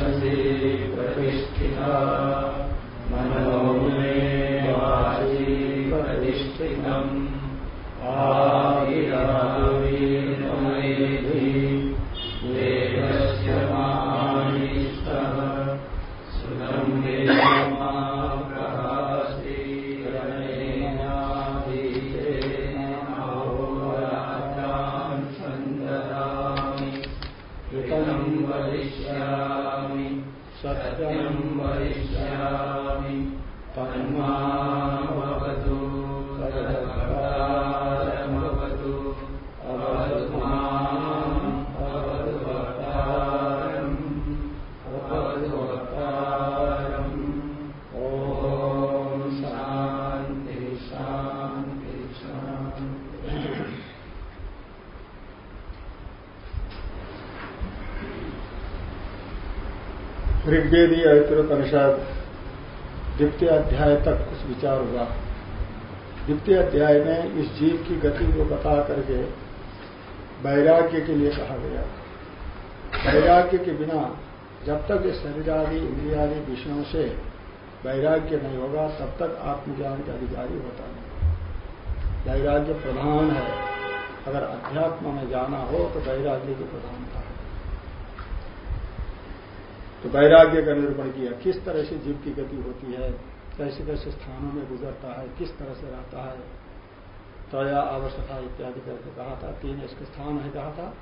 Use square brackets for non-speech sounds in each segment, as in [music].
मनसि प्रतिष्ठिता। मनो मे वाचि प्रतिष्ठितम्। आविराविर्मयेधि ऋग्वेदी ऐतिरोपनिषद द्वितीय अध्याय तक कुछ विचार हुआ द्वितीय अध्याय में इस जीव की गति को बता करके वैराग्य के लिए कहा गया। वैराग्य के बिना जब तक इस शरीरादि इंद्रियादि विषयों से वैराग्य नहीं होगा, तब तक आत्मज्ञान के अधिकारी होता नहीं। वैराग्य प्रधान है। अगर अध्यात्म में जाना हो तो वैराग्य की प्रधानता है। तो वैराग्य का निरूपण किया। किस तरह से जीव की गति होती है, कैसे कैसे स्थानों में गुजरता है, किस तरह से रहता है, तया, आवश्यकता इत्यादि करके कहा था। तीन इसके स्थान है कहा था।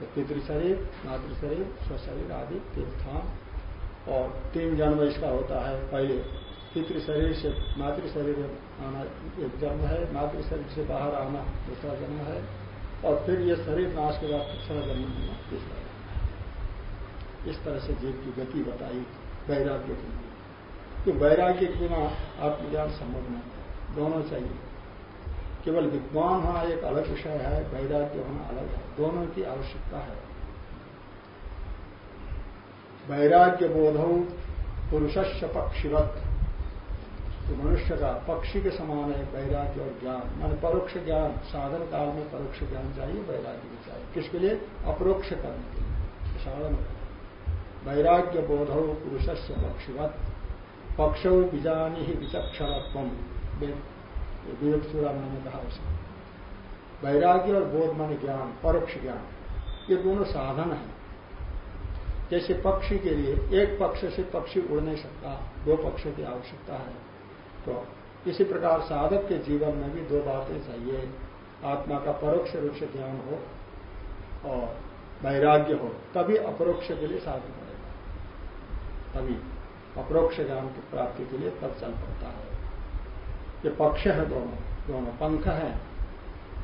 तो पितृ शरीर मातृ शरीर स्वशरीर आदि तीन स्थान। और तीन जन्म इसका होता है। पहले पितृ शरीर से मातृ शरीर आना एक जन्म है मातृ शरीर से बाहर आना दूसरा जन्म है। और फिर ये शरीर नाश के बाद तीसरा जन्म होना तीसरा जन्म। इस तरह से जीव की गति बताई, वैराग्य के। कि वैराग्य के बिना आत्मज्ञान संभव नहीं है। दोनों चाहिए। केवल विद्वान होना एक अलग विषय है, वैराग्य होना अलग है। दोनों की आवश्यकता है। वैराग्य बोधौ पुरुषस्य पक्षिवत। तो मनुष्य का पक्षी के समान है वैराग्य और ज्ञान। मान परोक्ष ज्ञान, साधन काल में परोक्ष ज्ञान चाहिए, वैराग्य भी चाहिए। किसके लिए? अपरोक्ष करने के लिए। साधन वैराग्य बोधौ से पक्षिवत। पक्ष बीजानी ही विचक्षणत्व विवेक कहा उसे वैराग्य और बोध माने ज्ञान, परोक्ष ज्ञान। ये दोनों साधन है। जैसे पक्षी के लिए एक पक्ष से पक्षी उड़ नहीं सकता, दो पक्षों की आवश्यकता है। तो इसी प्रकार साधक के जीवन में भी दो बातें चाहिए। आत्मा का परोक्ष रूप से ज्ञान हो और वैराग्य हो, तभी अपरोक्ष के लिए साधन तभी अपरोक्ष ज्ञान की प्राप्ति के लिए तब चल पड़ता है। ये पक्ष है दोनों दोनों पंख हैं।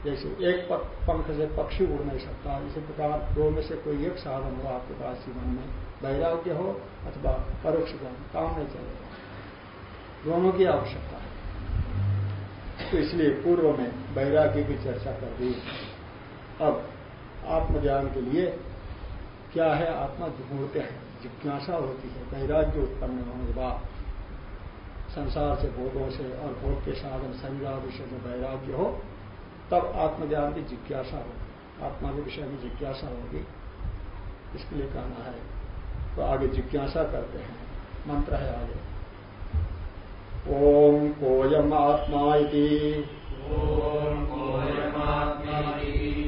जैसे एक पंख से पक्षी उड़ नहीं सकता। इसी प्रकार दो में से कोई एक साधन हो आपके पास जीवन में, वैराग्य हो अथवा परोक्ष ज्ञान, काम नहीं चलेगा। दोनों की आवश्यकता है। तो इसलिए पूर्व में वैराग्य की चर्चा कर दी। अब आत्मज्ञान के लिए क्या है? आत्मा ढूंढते हैं। जिज्ञासा होती है, वैराग्य उत्पन्न होने के बाद संसार से भोगों से और भोग के साधन शरीर विषय में वैराग्य हो, तब आत्मज्ञान की जिज्ञासा होगी। आत्मा के विषय में जिज्ञासा होगी। इसके लिए कहना है तो आगे जिज्ञासा करते हैं। मंत्र है आगे। ओम कोयम आत्मा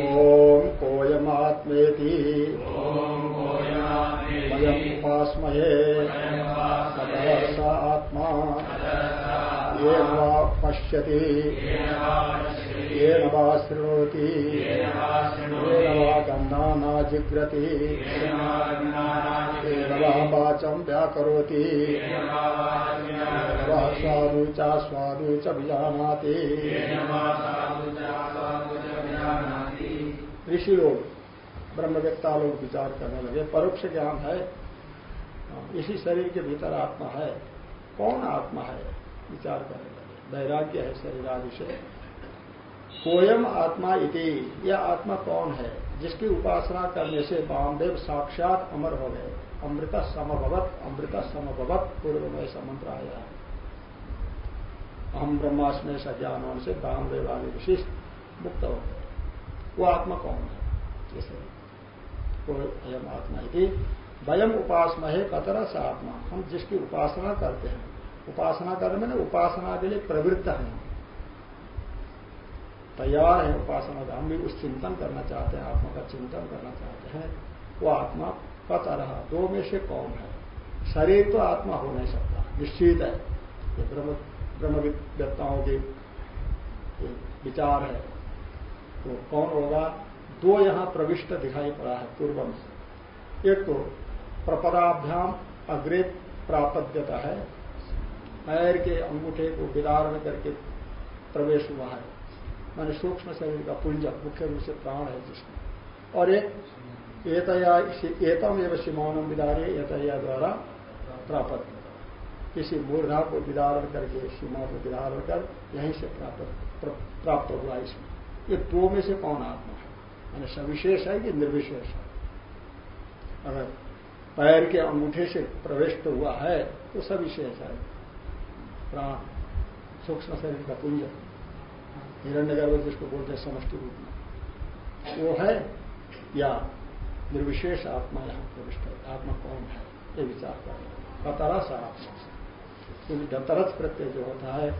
ॐ कोऽयमात्मेति वयम् उपास्महे स आत्मा येन वा पश्यति येन वा शृणोति येन वा गन्धानाजिघ्रति येन वा वाचं व्याकरोति वा स्वादु च विजानाति ऋषि लोग, ब्रह्मवेत्ता लोग विचार करने लगे परोक्ष ज्ञान है, इसी शरीर के भीतर आत्मा है, कौन आत्मा है? विचार करने लगे। वैराग्य है शरीर आदि से। कोयम आत्मा इति यह आत्मा कौन है? जिसकी उपासना करने से वामदेव साक्षात अमर हो गए। अमृत समभवत अमृत समभवत पूर्व में समंत्र आया हम ब्रह्मास्मय सज्ञान होने से वामदेव आदि विशिष्ट मुक्त हो गए। वो आत्मा कौन है? जैसे कोई अयम आत्मा यदि वयम उपासना है कतरा सा आत्मा। हम जिसकी उपासना करते हैं, उपासना करने में उपासना के लिए प्रवृत्त हैं। तैयार है उपासना का, हम भी उस चिंतन करना चाहते हैं, आत्मा का चिंतन करना चाहते हैं। वो आत्मा पता रहा दो में से कौन है? शरीर तो आत्मा हो नहीं सकता, निश्चित है। ये ब्रह्म ब्रह्मविद्ताओं के विचार है। तो कौन होगा? दो यहाँ प्रविष्ट दिखाई पड़ा है पूर्वम से। एक तो प्रपदाभ्याम अग्रे प्राप्तता है। पैर के अंगूठे को विदारण करके प्रवेश हुआ है। माने सूक्ष्म शरीर का पुंज मुख्य रूप से प्राण है जिसमें। और एक एतया, एतम एवं सीमानम विदारे एतया द्वारा प्राप्त किसी मूर्धा को विदारण करके सीमा को विदारण कर, यहीं से प्राप्त प्राप्त हुआ इसमें। ये दो में से कौन आत्मा है? मैंने सविशेष है कि निर्विशेष है? अगर पैर के अंगूठे से प्रविष्ट हुआ है तो सविशेष है। प्राण, सूक्ष्म शरीर का पुंज हिरण्य गर्भ जिसको बोलते हैं समष्टि रूप में। वो है या निर्विशेष आत्मा यहाँ प्रविष्ट है? आत्मा कौन है? ये विचार कर। कतरा सा आत्मा क्योंकि डतरथ प्रत्यय जो होता है,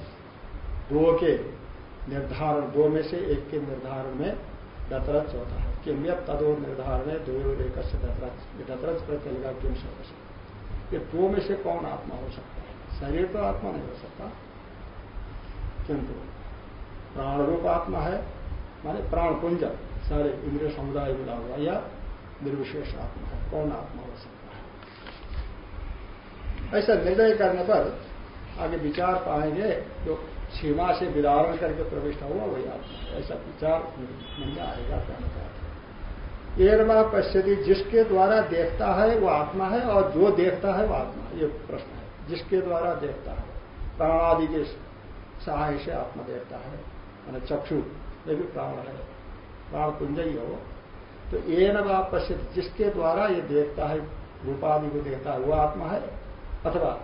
दो के निर्धारण, दो में से एक के निर्धारण में डतरथ होता है। किम यद तदो निर्धारण है दो एक डतरथ डतरथ प्रत्यय लगा किम सब ये दो में से कौन आत्मा हो सकता है? शरीर तो आत्मा नहीं हो सकता। किंतु प्राण रूप आत्मा है, माने प्राण पुंज सारे इंद्रिय समुदाय मिला हुआ या निर्विशेष आत्मा है। कौन आत्मा हो सकता है? ऐसा निर्णय करने पर आगे विचार पाएँगे जो सीमा से विदारण करके प्रविष्ट हुआ, वही है ऐसा विचार मन में आएगा कहना चाहते एरमा पश्यति, जिसके द्वारा देखता है वो आत्मा है, और जो देखता है वो आत्मा ये प्रश्न है। जिसके द्वारा देखता है। प्राणादि के सहाय से आत्मा देखता है। मैंने चक्षु, ये भी प्राण है। प्राण पुंज ही हो। तो ये न पश्चित जिसके द्वारा ये देखता है, रूपादि को देखता है, वो आत्मा है? अथवा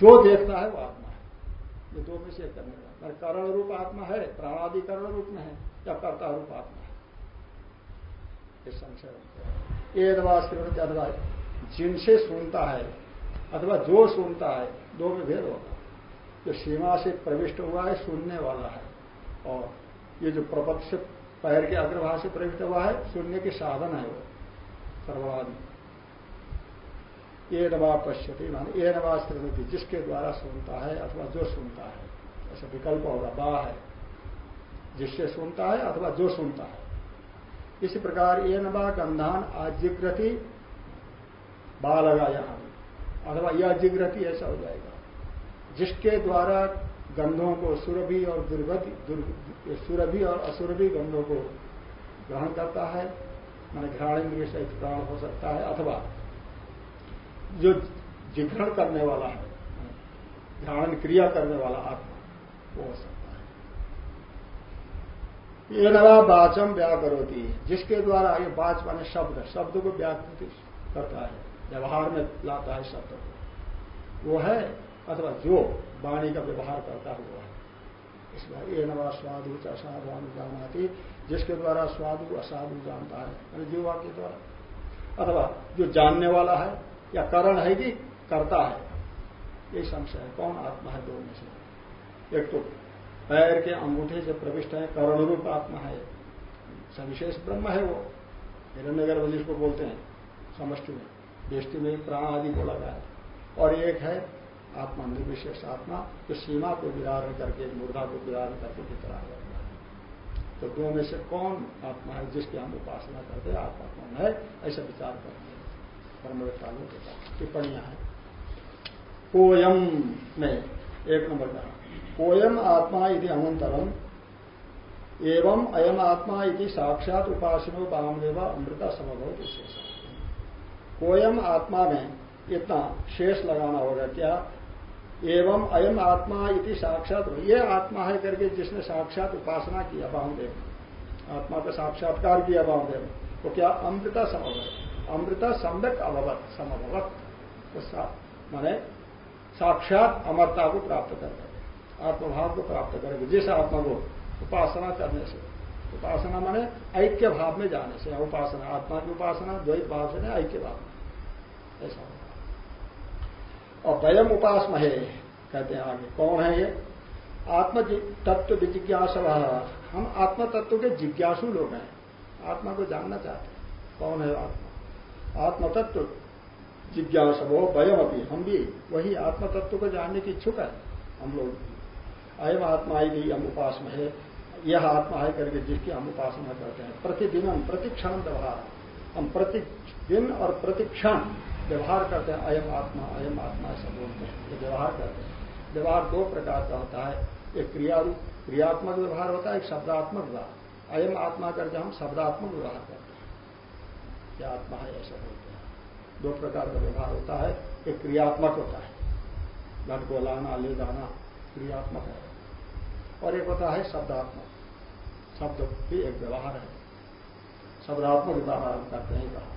जो देखता है वो आत्मा ये दो में से करने का। करण रूप आत्मा है, प्राणादि करण रूप में है, या कर्ता रूप आत्मा है। संशय ये अथवा जिनसे सुनता है, अथवा जो सुनता है, दो में भेद होगा। जो सीमा से प्रविष्ट हुआ है, सुनने वाला है, और ये जो प्रपक्ष पैर के अग्रभाग से प्रविष्ट हुआ है, सुनने के साधन है वो। सर्वादि ये नवा पश्यति, मान ये नवा स्त्री जिसके द्वारा सुनता है अथवा जो सुनता है। ऐसा विकल्प होगा, बा है। जिससे सुनता है अथवा जो सुनता है। इसी प्रकार ये नवा गंधान आजिग्रति बा लगा यहाँ। अथवा यह जिग्रति ऐसा हो जाएगा। जिसके द्वारा गंधों को सुरभि और दुर्गति सुरभि और असुरभि गंधों को ग्रहण करता है, मैंने घ्राणेन्द्रिय से प्राण हो सकता है, अथवा जो जिग्रहण करने वाला है घ्राणन क्रिया करने वाला आत्मा, वो हो सकता है। ये नवा वाचम व्याकरोती, जिसके द्वारा ये वाच माने शब्द शब्द को व्याकृति करता है, व्यवहार में लाता है शब्द को। वो है, अथवा जो वाणी का व्यवहार करता हुआ है। इसलिए ये नवा स्वादु असाधु जानाती, जिसके द्वारा स्वादु असाधु जानता है जीवा के द्वारा। अथवा जो जानने वाला है या करण है कि करता है। ये संशय है। कौन आत्मा है दो में से? एक तो पैर के अंगूठे से प्रविष्ट है करण रूप आत्मा है। सविशेष ब्रह्म है वो। हिरण्यगर जिसको बोलते हैं, समष्टि में। दृष्टि में प्राण आदि बोला गया है। और एक है आत्मा, निर्विशेष आत्मा, जो सीमा को विदारण करके मुर्दा को विदारण करके भीतर आ है। तो दो में से कौन आत्मा है जिसकी हम उपासना करते हैं, आत्मा कौन है? ऐसा विचार करते हैं ब्रह्मवेत्तालों के पास टिप्पणियाँ हैं। कोयम में, एक नंबर का। कोयम आत्मा यदि अनंतरम, एवं अयम आत्मा यदि साक्षात उपासनो वामदेव अमृता समभव विशेष कोयम आत्मा में इतना शेष लगाना होगा क्या? एवं अयम आत्मा इति साक्षात, ये आत्मा है करके जिसने साक्षात उपासना किया बाहुदेव आत्मा का साक्षात्कार किया बाहुदेव तो क्या? अमृता समवत अमृता सम्यक अभवत, समभवत। माने साक्षात अमरता को प्राप्त कर आत्मभाव को प्राप्त करेंगे जिस आत्मा को उपासना करने से। उपासना माने ऐक्य भाव में जाने से। उपासना, आत्मा की उपासना, द्वैत भाव से ऐक्य भाव। में ऐसा होगा और वयम उपास है कहते हैं आगे, कौन है ये? आत्म तत्व जिज्ञास हम आत्म तत्व के जिज्ञासु लोग हैं। आत्मा को जानना चाहते हैं। कौन है आत्मा? आत्म तत्व जिज्ञास वो वयम अभी हम भी वही आत्मतत्व को जानने की इच्छुक है, हम लोग अयम आत्मा आई ही हम उपासना है। यह आत्मा है करके जिसकी हम उपासना करते हैं। प्रतिदिन हम प्रतिक्षण व्यवहार। हम प्रतिदिन और प्रतिक्षण व्यवहार करते हैं। अयम आत्मा अयम आत्मा ऐसा बोलते हैं। ये व्यवहार करते हैं। व्यवहार दो प्रकार का होता है। एक क्रिया क्रियात्मक व्यवहार होता है, एक शब्दात्मक व्यवहार। अयम आत्मा करके हम शब्दात्मक व्यवहार करते हैं। क्या आत्मा है, ऐसा बोलते हैं। दो प्रकार का व्यवहार होता है। एक क्रियात्मक होता है। घट को लाना ले जाना क्रियात्मक है। और एक होता है शब्दात्मक। शब्द भी एक व्यवहार है। शब्दात्मक व्यवहार करते हैं कहा।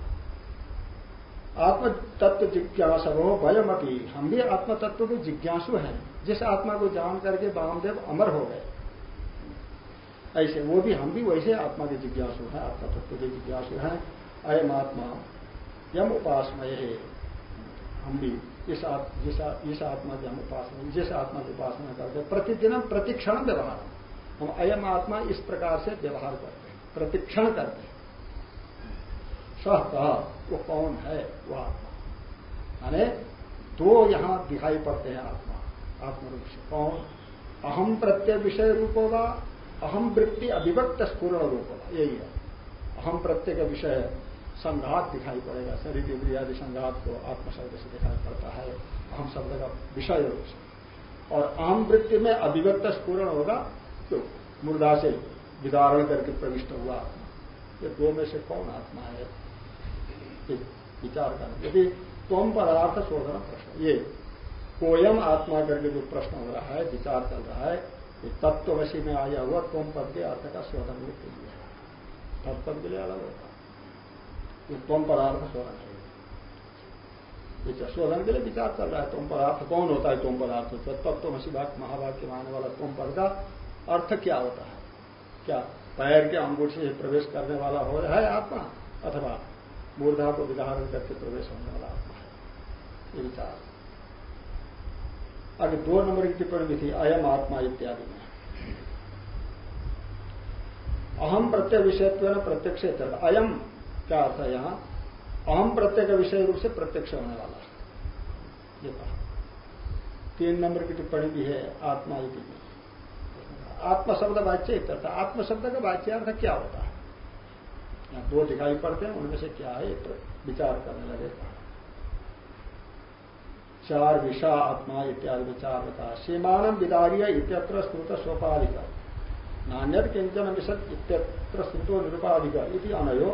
आत्म तत्व जिज्ञास हो भयमती हम भी आत्म तत्व के जिज्ञासु हैं। जिस आत्मा को जान करके वामदेव अमर हो गए। ऐसे वो भी, हम भी वैसे आत्मा के जिज्ञासु हैं आत्मा तत्व के जिज्ञासु हैं। अयम आत्मा, यम उपासमय। है हम भी इस जिस आत्मा की हम उपासना, जिस आत्मा की उपासना करते हैं प्रतिदिन प्रतिक्षण व्यवहार। हम अयम आत्मा इस प्रकार से व्यवहार करते हैं, प्रतिक्षण करते हैं। सह कह वो कौन है, वो आत्मा? माने दो यहाँ दिखाई पड़ते हैं आत्मा, आत्मरूप से। कौन? अहम प्रत्यय विषय रूप होगा अहम वृत्ति अभिव्यक्त स्पूर्ण रूप होगा यही है। अहम प्रत्यय का विषय संघात दिखाई पड़ेगा। शरीर इंद्रियादि संघात को आत्मशब्द से दिखाई पड़ता है। अहम शब्द का विषय और अहम वृत्ति में अभिव्यक्त स्पूर्ण होगा तो मुर्दा से विदारण करके प्रविष्ट हुआ आत्मा। ये दो में से कौन आत्मा है? विचार करना यदि तुम पदार्थ शोधन प्रश्न। ये कोयम आत्मा करके जो प्रश्न हो रहा है, विचार चल रहा है, ये तत्ववशी में आया हुआ तुम पद के अर्थ का शोधन के लिए। तत्पद के लिए अलग होता ये तुम पदार्थ शोधन है शोधन के लिए विचार चल रहा है, तुम पदार्थ कौन होता है, तुम पदार्थ तत्वमसी महावाक्य मानने वाला तुम पद का अर्थ क्या होता है? क्या पैर के अंगूठे से प्रवेश करने वाला हो है आत्मा, अथवा मूर्धा को विधारण करके प्रवेश होने वाला आत्मा है? ये विचार। आगे दो नंबर की टिप्पणी भी थी, अयम आत्मा इत्यादि में। अहम प्रत्यय विषयत्व प्रत्यक्ष अयम क्या अर्थ है यहाँ? अहम प्रत्यय का विषय रूप से प्रत्यक्ष होने वाला ये कहा तीन नंबर की टिप्पणी भी है, आत्मा इति में आत्म शब्द वाच्य इत्यर्थ आत्म शब्द का वाच्यार्थ क्या होता है? दो दिखाई पड़ते हैं, उनमें से क्या है? विचार करने लगे। चार विषा आत्मा इत्यादि विचार बता सीमानम विदारिय इत्यत्र स्तुत सोपाधिक नान्यत किंचन विशद इत्यत्र स्तुतो निरुपाधिक इति अनयो।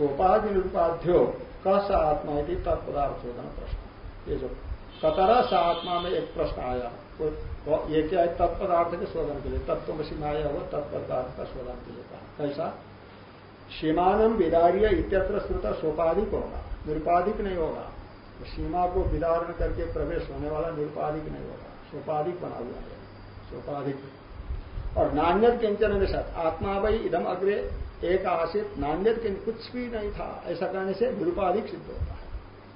सोपाधि निरुपाध्यो क स आत्मा इति तत्पदार्थ शोधन प्रश्न। ये जो कतरा स आत्मा में एक प्रश्न आया ये क्या है? तत्पदार्थ के शोधन के लिए तत्व में सीमाया हुआ तत्पदार्थ का शोधन के लिए कहा। कैसा? सीमानम विदार्य इत्यत्र श्रुता सोपाधिक होगा, निरुपाधिक नहीं होगा। तो सीमा को विदारण करके प्रवेश होने वाला निरुपाधिक नहीं होगा, सोपाधिक बना हुआ है, सोपाधिक। और नान्यत किंचन निषद आत्मा भाई इधम अग्रे एक आशित नान्यत कुछ भी नहीं था। ऐसा कहने से निरुपाधिक सिद्ध होता है।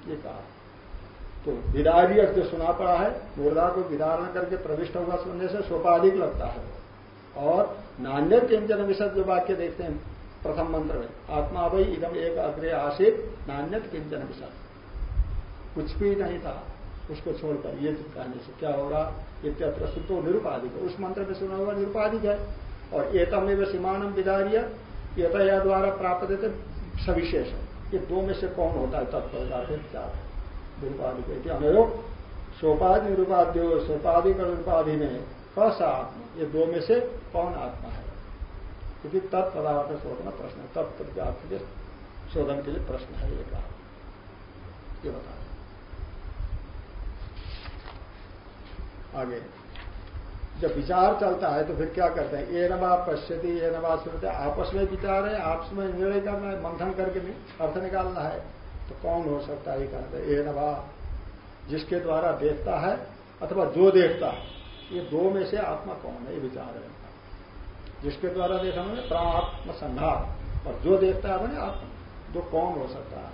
ये कहा। तो विदार्य जो सुना पड़ा है, मुर्दा को विदारण करके प्रविष्ट होगा सुनने से सोपाधिक लगता है। और नान्य किंचन विशद जो वाक्य देखते हैं, प्रथम मंत्र में, आत्मा भाई इदम एक अग्रे आशित नान्य किंचन विशद कुछ भी नहीं था। उसको छोड़कर ये कहने से क्या होगा इत्यत्र सुतो निरुपाधिक। उस मंत्र में सुना हुआ निरुपाधिक है। और एतम में सीमानम विदार्य यथया द्वारा प्राप्त देते सविशेष ये दो में से कौन होता है? तत्पर है? निरुपाधिक अनयोग सोपाधि निरुपाध्यो सोपाधिक और निरुपाधि में कसा आत्मा? ये दो में से कौन आत्मा है? क्योंकि तत्पदार्थ शोधन, प्रश्न है। तत्पदार्थ के शोधन के लिए प्रश्न है ये कहा। ये बता आगे। जब विचार चलता है तो फिर क्या करते हैं? ये नवा पश्यति, ये नवा सुनते आपस में विचार है, आपस में निर्णय करना है, मंथन करके अर्थ निकालना है। तो कौन हो सकता है कहते ये नवा जिसके द्वारा देखता है अथवा जो देखता है, ये दो में से आत्मा कौन है? ये विचार है। जिसके द्वारा देखा मैंने प्रात्म संघार और जो देखता है, मैंने आत्मा। दो कौन हो सकता है?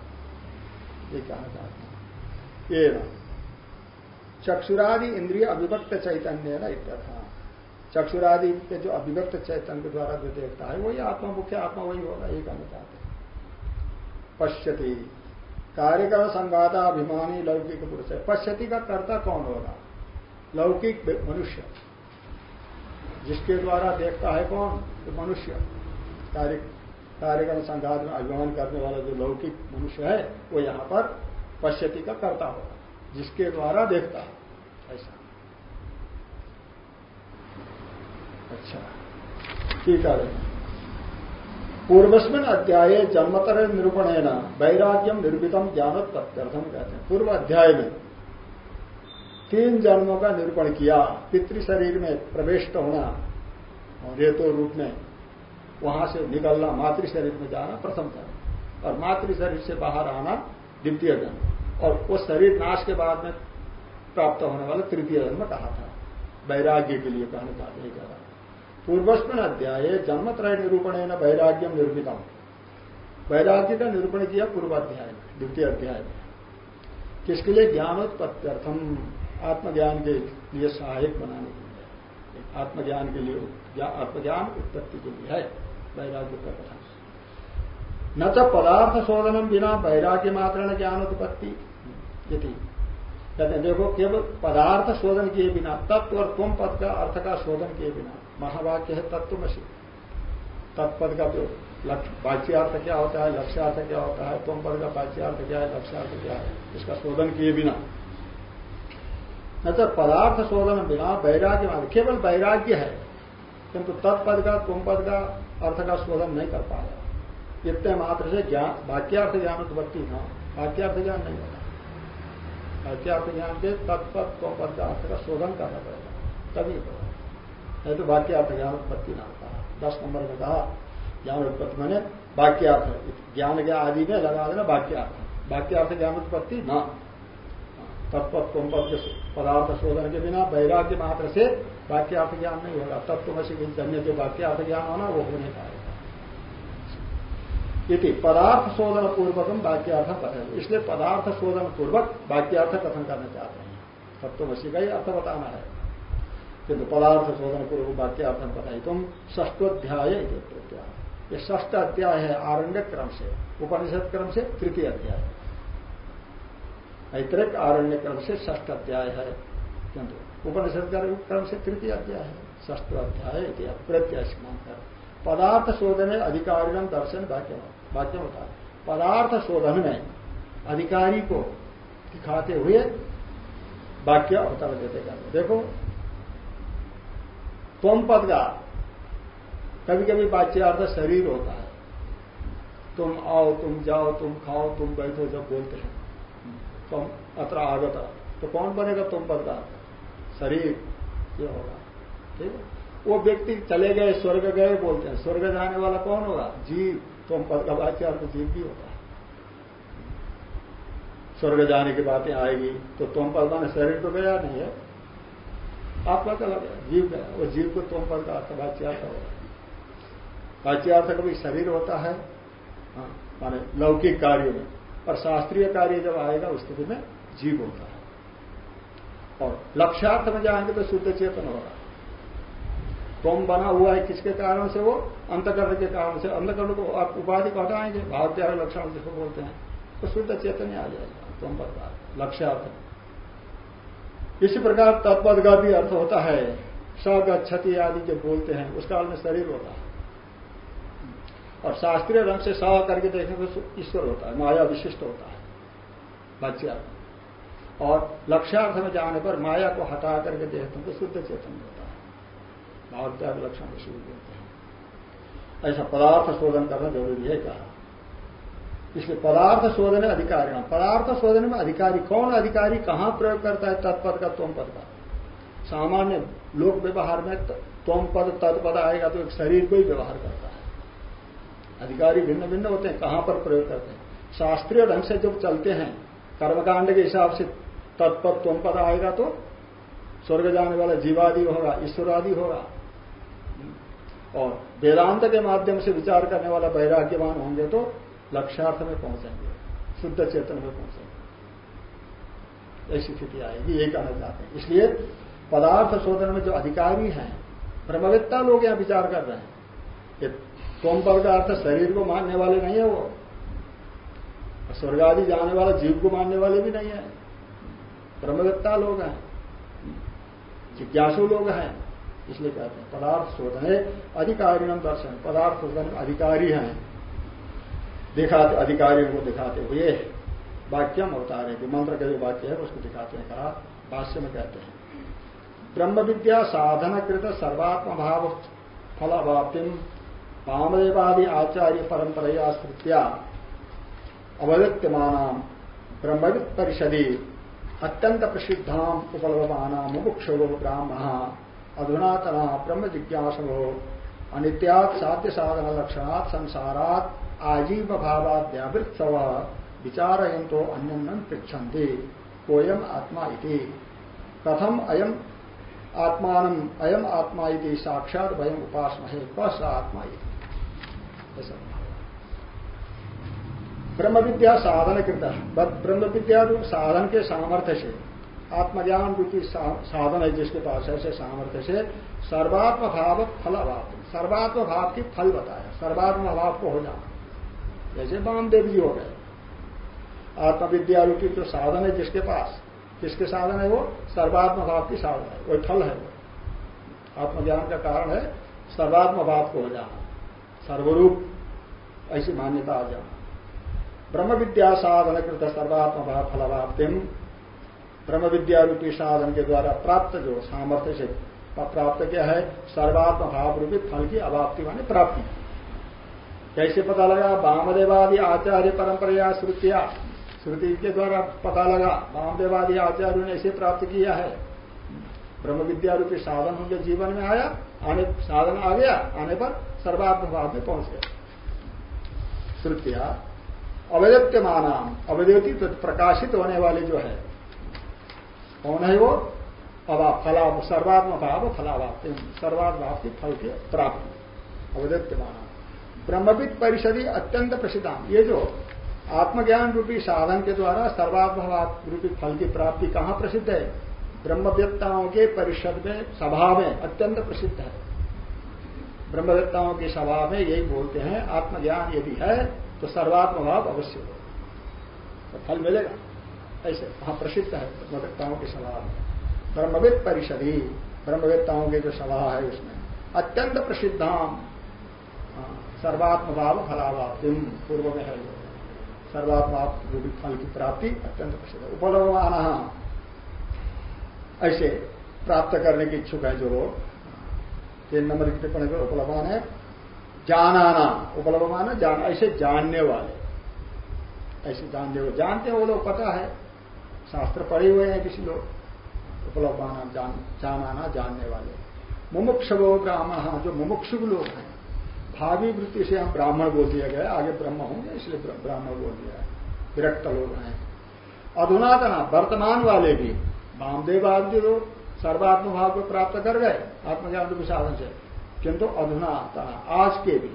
ये कहना चाहते हैं। ये ना चक्षुरादि इंद्रिय अभिव्यक्त चैतन्य ना इत्यर्थ चक्षुरादि के जो अभिव्यक्त चैतन्य के द्वारा जो देखता है, वही आत्मा मुख्य आत्मा वही होगा ये कहना चाहते पश्यति। कार्यक्रम संवादा अभिमानी लौकिक पुरुष है। पश्यति का कर्ता कौन होगा? लौकिक मनुष्य। जिसके द्वारा देखता है कौन? तो मनुष्य। कार्य कार्यक्रम संघात में अभिमान करने वाला जो लौकिक मनुष्य है, वो यहाँ पर पश्यति का कर्ता होगा। जिसके द्वारा देखता है। ऐसा। अच्छा। ठीक है। पूर्वस्मिन अध्याय जन्मतर निरूपण है ना वैराग्यम निर्मितम ज्ञानोत्पत्त्यर्थम कहते हैं। पूर्व अध्याय में तीन जन्मों का निरूपण किया पितृ शरीर में प्रवेश होना रेतो रूप में वहाँ से निकलना मातृ शरीर में जाना प्रथम जन्म। और मातृ शरीर से बाहर आना द्वितीय जन्म। और वो शरीर नाश के बाद में प्राप्त होने वाला तृतीय जन्म कहा था। वैराग्य के लिए कहना चाहते हैं कहा पूर्वस्मिन अध्याय जन्मत्रय निरूपण है न वैराग्यम निर्मितम। वैराग्य का निरूपण किया पूर्वाध्याय द्वितीय अध्याय में। किसके लिए? ज्ञानोत्पत्त्यर्थम। आत्मज्ञान के लिए सहायक बनाने के लिए। आत्मज्ञान के लिए आत्मज्ञान उत्पत्ति के लिए है वैराग्य का कथन न तो पदार्थ शोधनम बिना वैराग्य मात्र ज्ञान उत्पत्ति यदि कहते देखो, केवल पदार्थ शोधन किए बिना, तत्व और तुम पद का अर्थ का शोधन किए बिना, महावाक्य है तत्व तत्वमसी तत्पद का जो बाच्यार्थ क्या होता है, लक्ष्यार्थ क्या होता है तुम पद का बाच्यार्थ क्या है, लक्ष्यार्थ क्या है, इसका शोधन किए बिना। न तो पदार्थ शोधन बिना वैराग्य मान केवल वैराग्य है, किंतु तत्पद का तुम पद का अर्थ का शोधन नहीं कर पाया। इतने मात्र से ज्ञान वाक्यार्थ ज्ञान उत्पत्ति था वाक्यार्थ ज्ञान नहीं होता। वाक्यार्थ ज्ञान के तत्पद पद का अर्थ का शोधन करना पड़ेगा। तभी नहीं तो वाक्यार्थ ज्ञान उत्पत्ति ना होता। दस नंबर में कहा, ज्ञान उत्पत्ति मैंने वाक्यार्थ। ज्ञान के आदि में लगा देना वाक्यार्थ। वाक्यार्थ ज्ञान उत्पत्ति न। तत्व के पदार्थ शोधन के बिना वैराग्य मात्र से वाक्यार्थ ज्ञान नहीं होगा। तत्वमसी जन्य जो वाक्यार्थ ज्ञान होना, वो होने पाएगा इति पदार्थ शोधन पूर्वकम वाक्यार्थ कथन इसलिए पदार्थ शोधन पूर्वक वाक्यार्थ कथन करना चाहते हैं? तत्वमसी का ही। अर्थ बताना है किंतु पदार्थ शोधन पूर्व वाक्यार्थम बताई तुम ष्टोध्याय ये ष्ठ अध्याय है आरण्य क्रम से उपनिषद क्रम से तृतीय अध्याय। ऐतरिक आरण्य क्रम से ष्ठ अध्याय है किंतु उपनिषद क्रम से तृतीय अध्याय है। ष्ठ अध्याय प्रत्यय पदार्थ शोधन अधिकारी दर्शन वाक्य वाक्य होता। है पदार्थ शोधन में अधिकारी को दिखाते हुए वाक्य अवतर देते करते देखो तुम पद का कभी कभी बाच्यार्थ शरीर होता है। तुम आओ, तुम जाओ, तुम खाओ, तुम बैठो, जब बोलते हैं। तुम अत्र आगत। तो कौन बनेगा तुम पद का शरीर ये होगा। ठीक है? वो व्यक्ति चले गए, स्वर्ग गए, बोलते हैं। स्वर्ग जाने वाला कौन होगा? जीव। तुम पद का वाच्यार्थ जीव भी होता है। स्वर्ग जाने की बातें आएगी तो तुम पद माने शरीर तो गया नहीं है। आत्मा का लग जीव गया वो जीव को तुम पद का अर्थ वाच्यार्थ होगा। वाच्यार्थ का भी शरीर होता है हाँ, माने लौकिक कार्य में और शास्त्रीय कार्य जब आएगा उस स्थिति में जीव होता है। और लक्ष्यार्थ में जाएँगे तो शुद्ध चेतन होगा। तुम बना हुआ है किसके कारण से वो? अंतकरण के कारण से। अंतकरण को आप उपाधि को हटाएँगे भाव त्याग लक्षण जिसको बोलते हैं तो शुद्ध चेतन आ जाएगा तुम बता लक्ष्यार्थ इसी प्रकार तत्पद का भी अर्थ होता है सगछति आदि जो बोलते हैं, उस काल में शरीर होता है। और शास्त्रीय रंग से स करके देखने तो ईश्वर होता है, माया विशिष्ट होता है। वाच्यार्थ और लक्ष्यार्थ में जाने पर माया को हटा करके देखते हैं तो शुद्ध चेतन होता है। भाव त्याग लक्षण शुरू बोलते हैं। ऐसा पदार्थ शोधन करना ज़रूरी है, कहा। इसलिए पदार्थ शोधन अधिकारी पदार्थ शोधन में अधिकारी कौन अधिकारी कहाँ प्रयोग करता है तत्पद का तुम पद का? सामान्य लोक व्यवहार में तोम पद तत्पद आएगा तो एक शरीर को ही व्यवहार करता है। अधिकारी भिन्न भिन्न होते हैं, कहाँ पर प्रयोग करते हैं? शास्त्रीय ढंग से जब चलते हैं, कर्मकांड के हिसाब से तत्पद तोम पद आएगा तो स्वर्ग जाने वाला जीवादि होगा, ईश्वरादि होगा। और वेदांत के माध्यम से विचार करने वाला वैराग्यवान होंगे तो लक्ष्यार्थ में पहुँचेंगे, शुद्ध चेतन में पहुँचेंगे। ऐसी स्थिति आएगी यही कहना चाहते हैं। इसलिए पदार्थ शोधन में जो अधिकारी हैं ब्रह्मविद्ता लोग यहाँ विचार कर रहे हैं। ये तोम पद का अर्थ शरीर को मानने वाले नहीं है वो। स्वर्ग आदि जाने वाला जीव को मानने वाले भी नहीं है। ब्रह्मविद्ता लोग हैं, जिज्ञासु लोग हैं। इसलिए कहते हैं, पदार्थ शोधन है अधिकारी दर्शन, पदार्थ शोधन अधिकारी हैं। दिखाते अधिकारियों को दिखाते हुए वाक्यम अवतार है मंत्र का जो वाक्य है, उसको दिखाते हैं, कहा, भाष्य में कहते हैं। ब्रह्म विद्या साधन कृत सर्वात्म भाव फलावाप्तिम वामदेवादि आचार्य परंपरा स्मृत्या अवदत्यमान ब्रह्मविद परिषदि अत्यंत प्रसिद्धाम उपलभमाना मुमुक्षो ब्राह्मण। अधुनातना ब्रह्म जिज्ञासो। अनित्यात साध्य साधन लक्षणात्, संसारात आजीव भावाद व्यावृत विचारयन तो अन्य पृछन्ति कोयम आत्मा इति। कथम अयम आत्मान, अयम आत्मा इति साक्षात वयम उपासमहे कस आत्मा ब्रह्म विद्या साधन कृत ब्रह्म विद्या साधन के सामर्थ्य से आत्मज्ञान रूपी साधन है जिसके पास ऐसे सामर्थ्य से सर्वात्म भाव फल अभाव सर्वात्म भाव की फल बताया सर्वात्म भाव को हो जाना। जैसे वामदेव जी हो गए। आत्मविद्या रूपी जो साधन है जिसके पास, किसके साधन है वो? सर्वात्म भाव की साधन है। वही फल है वो? आत्मज्ञान का कारण है सर्वात्म भाव को हो जाना। सर्वरूप, ऐसी मान्यता आ जाना। ब्रह्म विद्या साधन कृत सर्वात्म भाव फलवाप्तिम ब्रह्म विद्या रूपी साधन के द्वारा प्राप्त जो सामर्थ्य से प्राप्त क्या है सर्वात्म भाव रूपी फल की अभाप्ति माने प्राप्ति। कैसे पता लगा? वामदेवादि आचार्य परंपरा श्रुतिया। श्रुति के द्वारा पता लगा, वामदेवादि आचार्यों ने ऐसे प्राप्त किया है। ब्रह्म विद्या रूपी साधन उनके जीवन में आया, आने, साधन आ गया, आने पर सर्वात्म भाव में पहुँच गया। श्रुतिया अवैधत्य माना अवैधति तो प्रकाशित होने वाले जो है कौन है वो? अवा फला सर्वात्म भाव फलाभाव सर्वात्म भाव की फल के प्राप्ति अवैधत्य माना। ब्रह्मविद परिषदी अत्यंत प्रसिद्ध ये जो आत्मज्ञान रूपी साधन के द्वारा सर्वात्म भाव रूपी फल की प्राप्ति कहाँ प्रसिद्ध है? ब्रह्मवेत्ताओं के परिषद में, सभा में अत्यंत प्रसिद्ध है। ब्रह्मवेत्ताओं की सभा में यही बोलते हैं, आत्मज्ञान यदि है तो सर्वात्म भाव अवश्य हो तो फल मिलेगा। ऐसे वहाँ प्रसिद्ध है ब्रह्मवेत्ताओं की सभा। में ब्रह्मविद ही ब्रह्मवेत्ताओं की जो सभा है उसमें अत्यंत प्रसिद्धाम। हाँ, सर्वात्म भाव फलाभाव पूर्व में है सर्वात्मा फल की प्राप्ति अत्यंत प्रसिद्ध है। उपलब्धमान ऐसे प्राप्त करने की इच्छुक है जो लोग। तीन नंबर की टिप्पणी पर उपलब्ध है। जानाना उपलब्धमान जान ऐसे जानने वाले। ऐसे जानने वाले जानते हैं वो लोग पता है। शास्त्र पढ़े हुए हैं किसी लोग उपलब्धमान जान, जानाना जानने वाले। मुमुक्ष ब्राह्मण जो मुमुक्षु लोग हैं। भावी वृत्ति से हम ब्राह्मण बोल दिया गया आगे ब्रह्म होंगे इसलिए ब्राह्मण बोल दिया है। विरक्त लोग हैं। अधुनातना वर्तमान वाले भी वामदेव आदि लोग सर्वात्म भाव को प्राप्त कर गए आत्मज्ञान के साधन से। किंतु अधुनातना आज के भी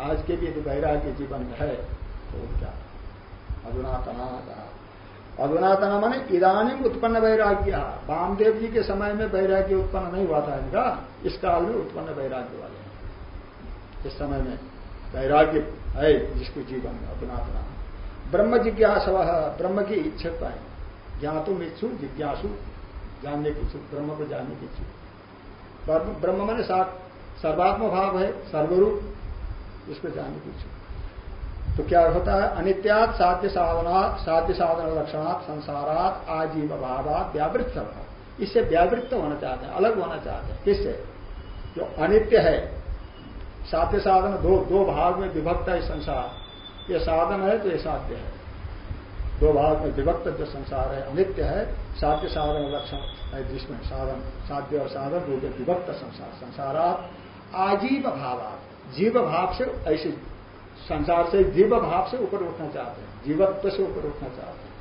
आज के भी यदि वैराग्य जीवन में है तो क्या? अधुनातना अधुनातना माने इदानी उत्पन्न वैराग्य। वामदेव जी के समय में वैराग्य उत्पन्न नहीं हुआ था इनका, इस काल में उत्पन्न वैराग्य वाले इस समय में वैराग्य है जिसको जीवन में अधुनातना। ब्रह्म जिज्ञासव, ब्रह्म की इच्छुक है ज्ञातुम इच्छु, जिज्ञासु जानने की इच्छुक ब्रह्म को जानने की इच्छुक ब्रह्म मैंने सर्वात्म भाव है, सर्वरूप, इसको जानने की इच्छुक तो क्या होता है? अनित्यात साध्य साधना साध्य साधन लक्षणात्, संसारात आजीव भावात व्यावृत्त इससे व्यावृत्त होना चाहते हैं, अलग होना चाहते हैं। किससे? जो अनित्य है। साध्य साधन दो दो भाग में विभक्त है संसार। ये साधन है तो ये साध्य है। दो भाग में विभक्त जो संसार है, अनित्य है साध्य साधन लक्षण है जिसमें साधन, साध्य और साधन रूप विभक्त संसार। संसारात आजीव भाव जीव भाव से ऐसे संसार से जीव भाव से ऊपर उठना चाहते हैं, जीवत्व से ऊपर उठना चाहते हैं।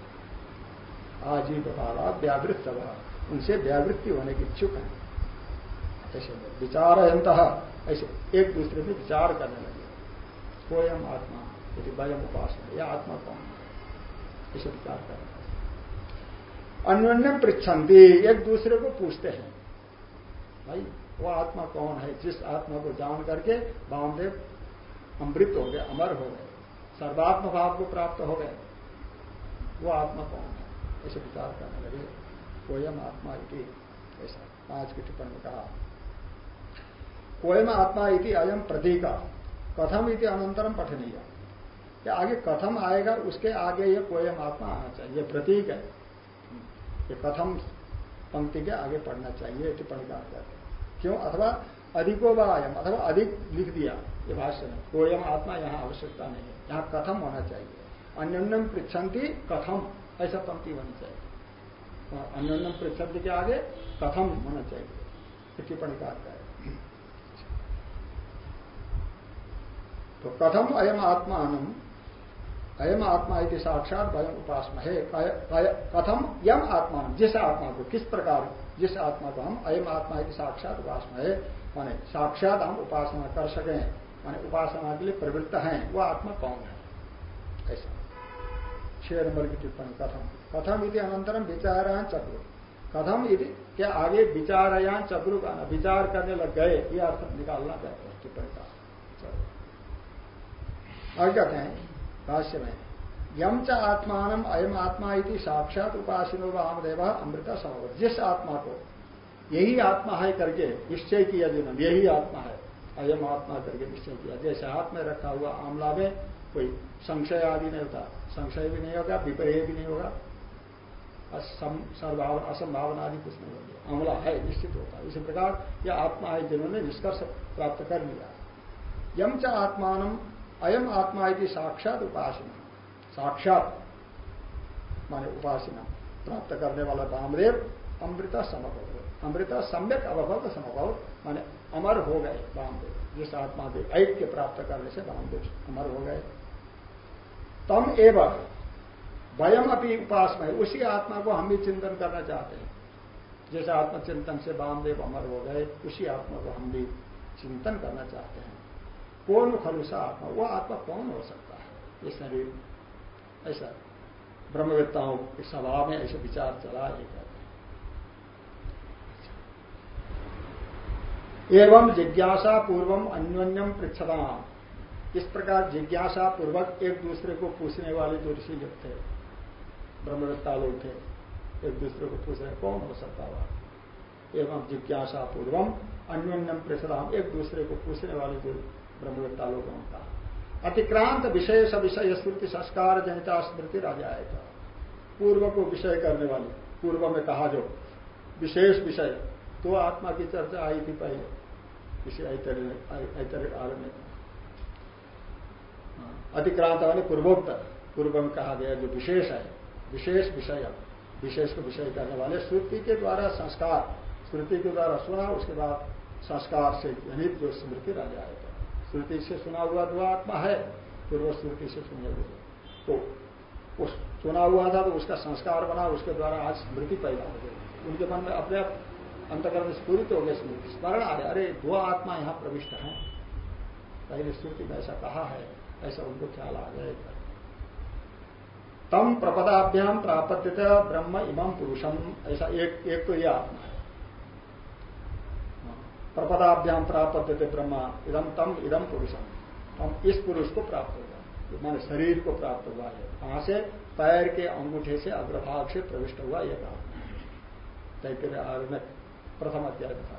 आजीव भाव, व्यावृत्त उनसे व्यावृत्ति होने की इच्छुक है। ऐसे विचार अंत ऐसे एक दूसरे में विचार करने लगे। स्वयं आत्मा यदि वयम उपासना यह आत्मा कौन है? ऐसे विचार करने अन्योन्य पृछंती एक दूसरे को पूछते हैं। भाई, वो आत्मा कौन है? जिस आत्मा को जान करके वामदेव अमृत हो गए अमर हो गए सर्वात्म भाव को प्राप्त हो गए वो आत्मा कौन है? ऐसे विचार करने लगे, कोयम आत्मा इति, ऐसा पाँच की टिप्पणी में कहा। कोयम आत्मा इति अयम प्रतीक, कथम इति अनंतरम पठनीय। या आगे कथम आएगा, उसके आगे ये कोयम आत्मा आना चाहिए प्रतीक है। ये कथम पंक्ति के आगे पढ़ना चाहिए, टिप्पणी का क्यों? अथवा अधिको आयम अथवा अधिक लिख दिया। ये भाष्य में कोयम आत्मा यहाँ आवश्यकता नहीं है। यहाँ कथम होना चाहिए। अन्योन्यम पृछंती कथम, ऐसा पंक्ति होनी चाहिए। अन्योन्यम पृछंती के आगे कथम होना चाहिए। टिप्पणी का आता है। तो कथम अयम आत्मानम, अयम आत्मा इति साक्षात वयम उपासना है कथम यम आत्मा जिस आत्मा को, किस प्रकार, जिस आत्मा को हम अयम आत्मा इति साक्षात उपासना है माने साक्षात हम उपासना कर सके। माने उपासना के लिए प्रवृत्त हैं, वह आत्मा कौन है? ऐसा। छह नंबर की टिप्पणी, कथम। कथम इति अनंतरम विचारायन चक्र। कथम इति क्या आगे विचारयान चक्र का विचार करने लग गए, ये अर्थ निकालना चाहते हैं, टिप्पणी का। और कहते हैं, भाष्य में यम च आत्मान अयम आत्मा इति साक्षात उपासिनो वामदेव अमृता समवत जिस आत्मा को यही आत्मा है करके निश्चय किया जिन्होंने यही आत्मा है। अयम आत्मा करके निश्चय किया। जैसे हाथ में रखा हुआ आमला में कोई संशय आदि नहीं होता। संशय भी नहीं होगा, विपर्य भी नहीं होगा। सर्वभावना असंभावना आदि कुछ नहीं होगी। आमला है, निश्चित होता है। इसी प्रकार यह आत्मा है, जिन्होंने निष्कर्ष प्राप्त कर लिया। यम च आत्मान अयम आत्मा यदि साक्षात उपासना। साक्षात, माने उपासना प्राप्त करने वाला वामदेव अमृता समभव अमृता सम्यक अभव समभव माने अमर हो गए वामदेव जिस आत्मा के ऐक्य प्राप्त करने से वामदेव अमर हो गए। तम एवं वयम अपनी उपासना है उसी आत्मा को हम भी चिंतन करना चाहते हैं। जैसे आत्मचिंतन से वामदेव अमर हो गए, उसी आत्मा को हम भी चिंतन करना चाहते हैं। कौन खलुसा आत्मा? वह आत्मा कौन हो सकता है? ये शरीर ऐसा ब्रह्मवेत्ताओं के स्वभाव में ऐसे विचार चला ही कहते एवं जिज्ञासा पूर्वम अन्योन्यम पृछताम इस प्रकार जिज्ञासा पूर्वक एक दूसरे को पूछने वाले जो ऋषि लोग थे ब्रह्मदत्ता लोग थे एक दूसरे को पूछ रहे कौन हो सकता हुआ एवं जिज्ञासा पूर्वम अन्योन्यम पृछताम एक दूसरे को पूछने वाले जो ब्रह्मवेत्ता लोगों का अतिक्रांत विशेष विषय स्मृति संस्कार जनिता स्मृति राजा जाएगा पूर्व को विषय करने वाली, पूर्व में कहा जो विशेष विषय तो आत्मा की चर्चा आई थी पहले। इसे ऐतरे काल में। हाँ, अतिक्रांत वाले पूर्वोक्त पूर्व में कहा गया जो विशेष है विशेष विषय विशेष को विषय करने वाले श्रुति के द्वारा संस्कार श्रुति के द्वारा सुना उसके बाद संस्कार से जनित जो स्मृति रह जाएगा श्रुति से सुना हुआ जो आत्मा है पूर्व श्रुति से सुने हुए तो उस सुना हुआ था तो उसका संस्कार बना उसके द्वारा आज स्मृति पैदा हो गई। उनके मन में अपने आप अंतकरण स्फूरित हो स्मृति स्मरण आ रहे अरे, दो आत्मा यहाँ प्रविष्ट है। पहले स्मृति में ऐसा कहा है, ऐसा उनको ख्याल आ जाएगा तम प्रपदाभ्याम प्राप्त ब्रह्म इमम पुरुषम। ऐसा एक एक तो ये आत्मा है। प्रपदाभ्याम प्राप्त ब्रह्मा इदम तम इदम पुरुषम। हम इस पुरुष को प्राप्त होगा माने शरीर को प्राप्त हुआ है। वहाँ से? पैर के अंगूठे से अग्रभाग से प्रविष्ट हुआ यह कहा तैतरे आग में प्रथम अध्याय था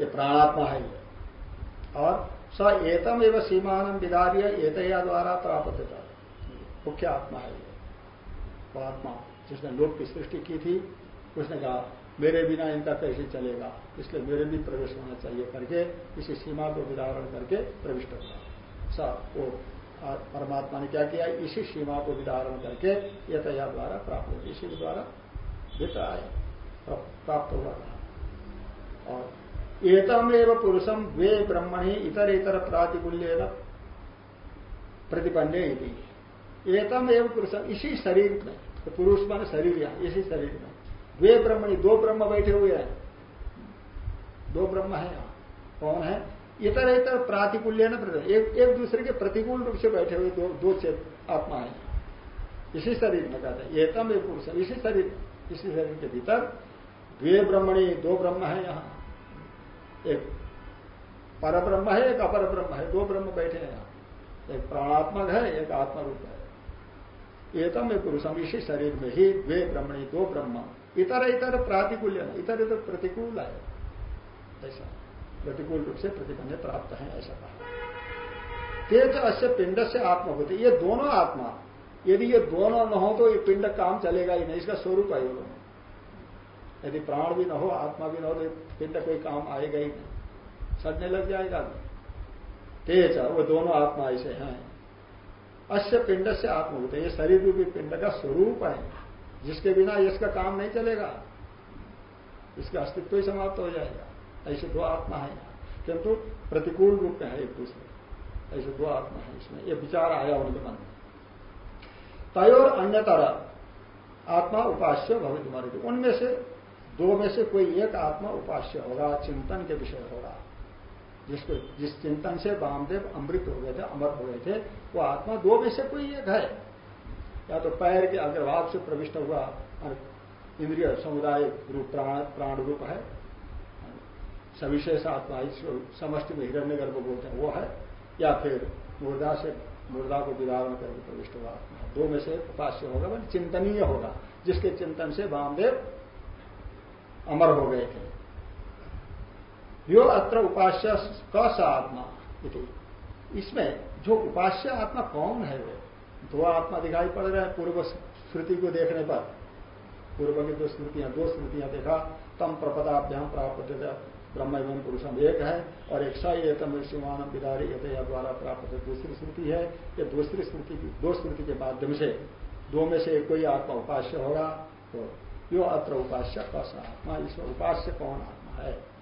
ये प्राणात्मा है ये। और स एतम एवं सीमान विदार्य एतया द्वारा प्राप्त होता मुख्य आत्मा है ये। वो आत्मा जिसने लोक की सृष्टि की थी, उसने कहा, मेरे बिना इनका कैसे चलेगा? इसलिए मेरे भी प्रवेश होना चाहिए करके, इसी सीमा को विदारण करके प्रविष्ट हुआ। सा, वो परमात्मा ने क्या किया? इसी सीमा को विदारण करके यथया द्वारा प्राप्त हो इसी द्वारा वित आए प्राप्त हुआ था और एतम एवं पुरुषम वे ब्रह्मणी इतर इतर प्रातिकूल्य प्रतिपन्ने एतम एवं पुरुषम इसी शरीर में तो पुरुष मान शरीर यहाँ, इसी शरीर में। वे ब्रह्मणी, दो ब्रह्म बैठे हुए हैं। दो ब्रह्म है यहाँ। कौन है? इतर इतर प्रातिकूल्य न एक एक दूसरे के प्रतिकूल रूप से बैठे हुए दो दो आत्मा है। इसी शरीर में कहते हैं एकम एक पुरुष, इसी शरीर इसी शरीर के भीतर द्वे ब्रह्मणी, दो ब्रह्म है यहाँ। एक पर ब्रह्म है, एक अपर ब्रह्म है। दो ब्रह्म बैठे हैं यहाँ। एक प्राणात्मक है, एक आत्मा रूप है। एकम एक पुरुषम इसी शरीर में ही द्वे ब्रह्मणी, दो ब्रह्म। इतर इतर प्रातिकूल्य इतर इतर प्रतिकूल है। ऐसा। प्रतिकूल रूप से प्रतिबंध प्राप्त है, ऐसा कहा। तेज अश्य पिंड से आत्मभूति ये दोनों आत्मा, यदि ये दोनों न हो तो ये पिंड काम चलेगा ही नहीं, इसका स्वरूप है ये यदि प्राण भी न हो, आत्मा भी न हो तो पिंड कोई काम आएगा ही नहीं। सड़ने लग जाएगा तेज, वो दोनों आत्मा ऐसे हैं। अश्य पिंड से आत्मभूत ये शरीर रूपी पिंड का स्वरूप है। जिसके बिना इसका काम नहीं चलेगा। इसका अस्तित्व ही समाप्त हो जाएगा। ऐसे दो आत्मा है। किंतु प्रतिकूल रूप में है एक दूसरे। ऐसे दो आत्मा है इसमें। यह विचार आया उनके मन में। तयोर अन्य तरह आत्मा उपास्य भवित उनमें से दो में से कोई एक आत्मा उपास्य होगा, चिंतन के विषय होगा। जिसको, जिस चिंतन से वामदेव अमृत हो गए थे, अमर हो गए थे, वो आत्मा दो में से कोई एक है। या तो पैर के अग्रभाग से प्रविष्ट हुआ इंद्रिय समुदाय रूप, प्राण प्राण रूप है। सविशेष आत्मा समष्टि में हिरण्य गर्भ बोलते हैं, वो है। या फिर मुर्दा से, मुर्दा को विदारण करके प्रविष्ट हुआ आत्मा। दो में से उपास्य होगा मतलब चिंतनीय होगा। जिसके चिंतन से वामदेव अमर हो गए थे। यो अत्र उपास्य क स आत्मा इसमें जो उपास्य आत्मा कौन है वे? दो आत्मा दिखाई पड़ रहे हैं पूर्व श्रुति को देखने पर। पूर्व की दो स्मृतियाँ दो स्मृतियाँ देखा, तम प्रपदाभ्याम प्राप्त ब्रह्म एवं पुरुषम एक है, और एक सा एकम विदारी यथया द्वारा प्राप्त दूसरी स्मृति है, ये दूसरी स्मृति दो स्मृति के माध्यम से। दो में से एक कोई आत्मा उपास्य होगा तो यो अत्र उपास्य कौन आत्मा, इसमें उपास्य कौन आत्मा है?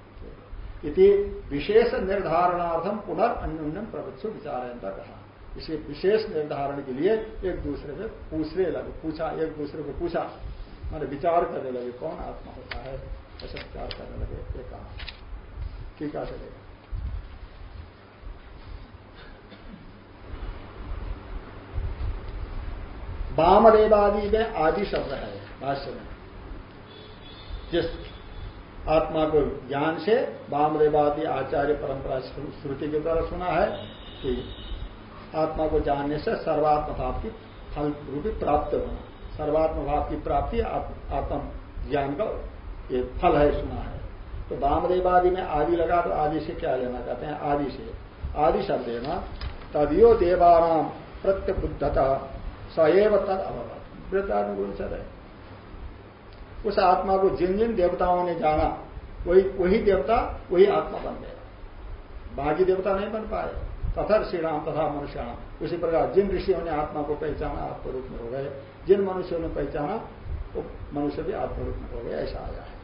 इति विशेष निर्धारणार्थम पुनर्न्यून प्रवत्सु विचार कहा। इसे विशेष निर्धारण के लिए एक दूसरे से पूछने लगे, पूछा, एक दूसरे को पूछा। मैंने विचार करने लगे, कौन आत्मा होता है? ऐसा विचार करने लगे एक कहा। टीका चलेगा। वामदेवादि में आदि शब्द है, भाष्य में। जिस आत्मा को ज्ञान से वामदेवादि आचार्य परंपरा श्रुति के द्वारा सुना है कि आत्मा को जानने से सर्वात्म भाव की फल रूपी प्राप्त होना सर्वात्म भाव की प्राप्ति आत्म ज्ञान का ये फल है, सुना है। तो वामदेवादि में आदि लगा तो आदि से क्या लेना कहते हैं? आदि से। आदि शब्द है ना, तदियो देवानाम प्रत्यबुद्धता सएव तद अभवत वृद्धानुगुण है उस आत्मा को जिन जिन देवताओं ने जाना, वही वही देवता, वही आत्मा बन गया। बाकी देवता नहीं बन पाए। तथा श्रीराम तथा मनुष्याम उसी प्रकार जिन ऋषियों ने आत्मा को पहचाना आत्म रूप में हो गए। जिन मनुष्यों ने पहचाना, वो मनुष्य भी आत्मरूप में हो गया ऐसा आया है।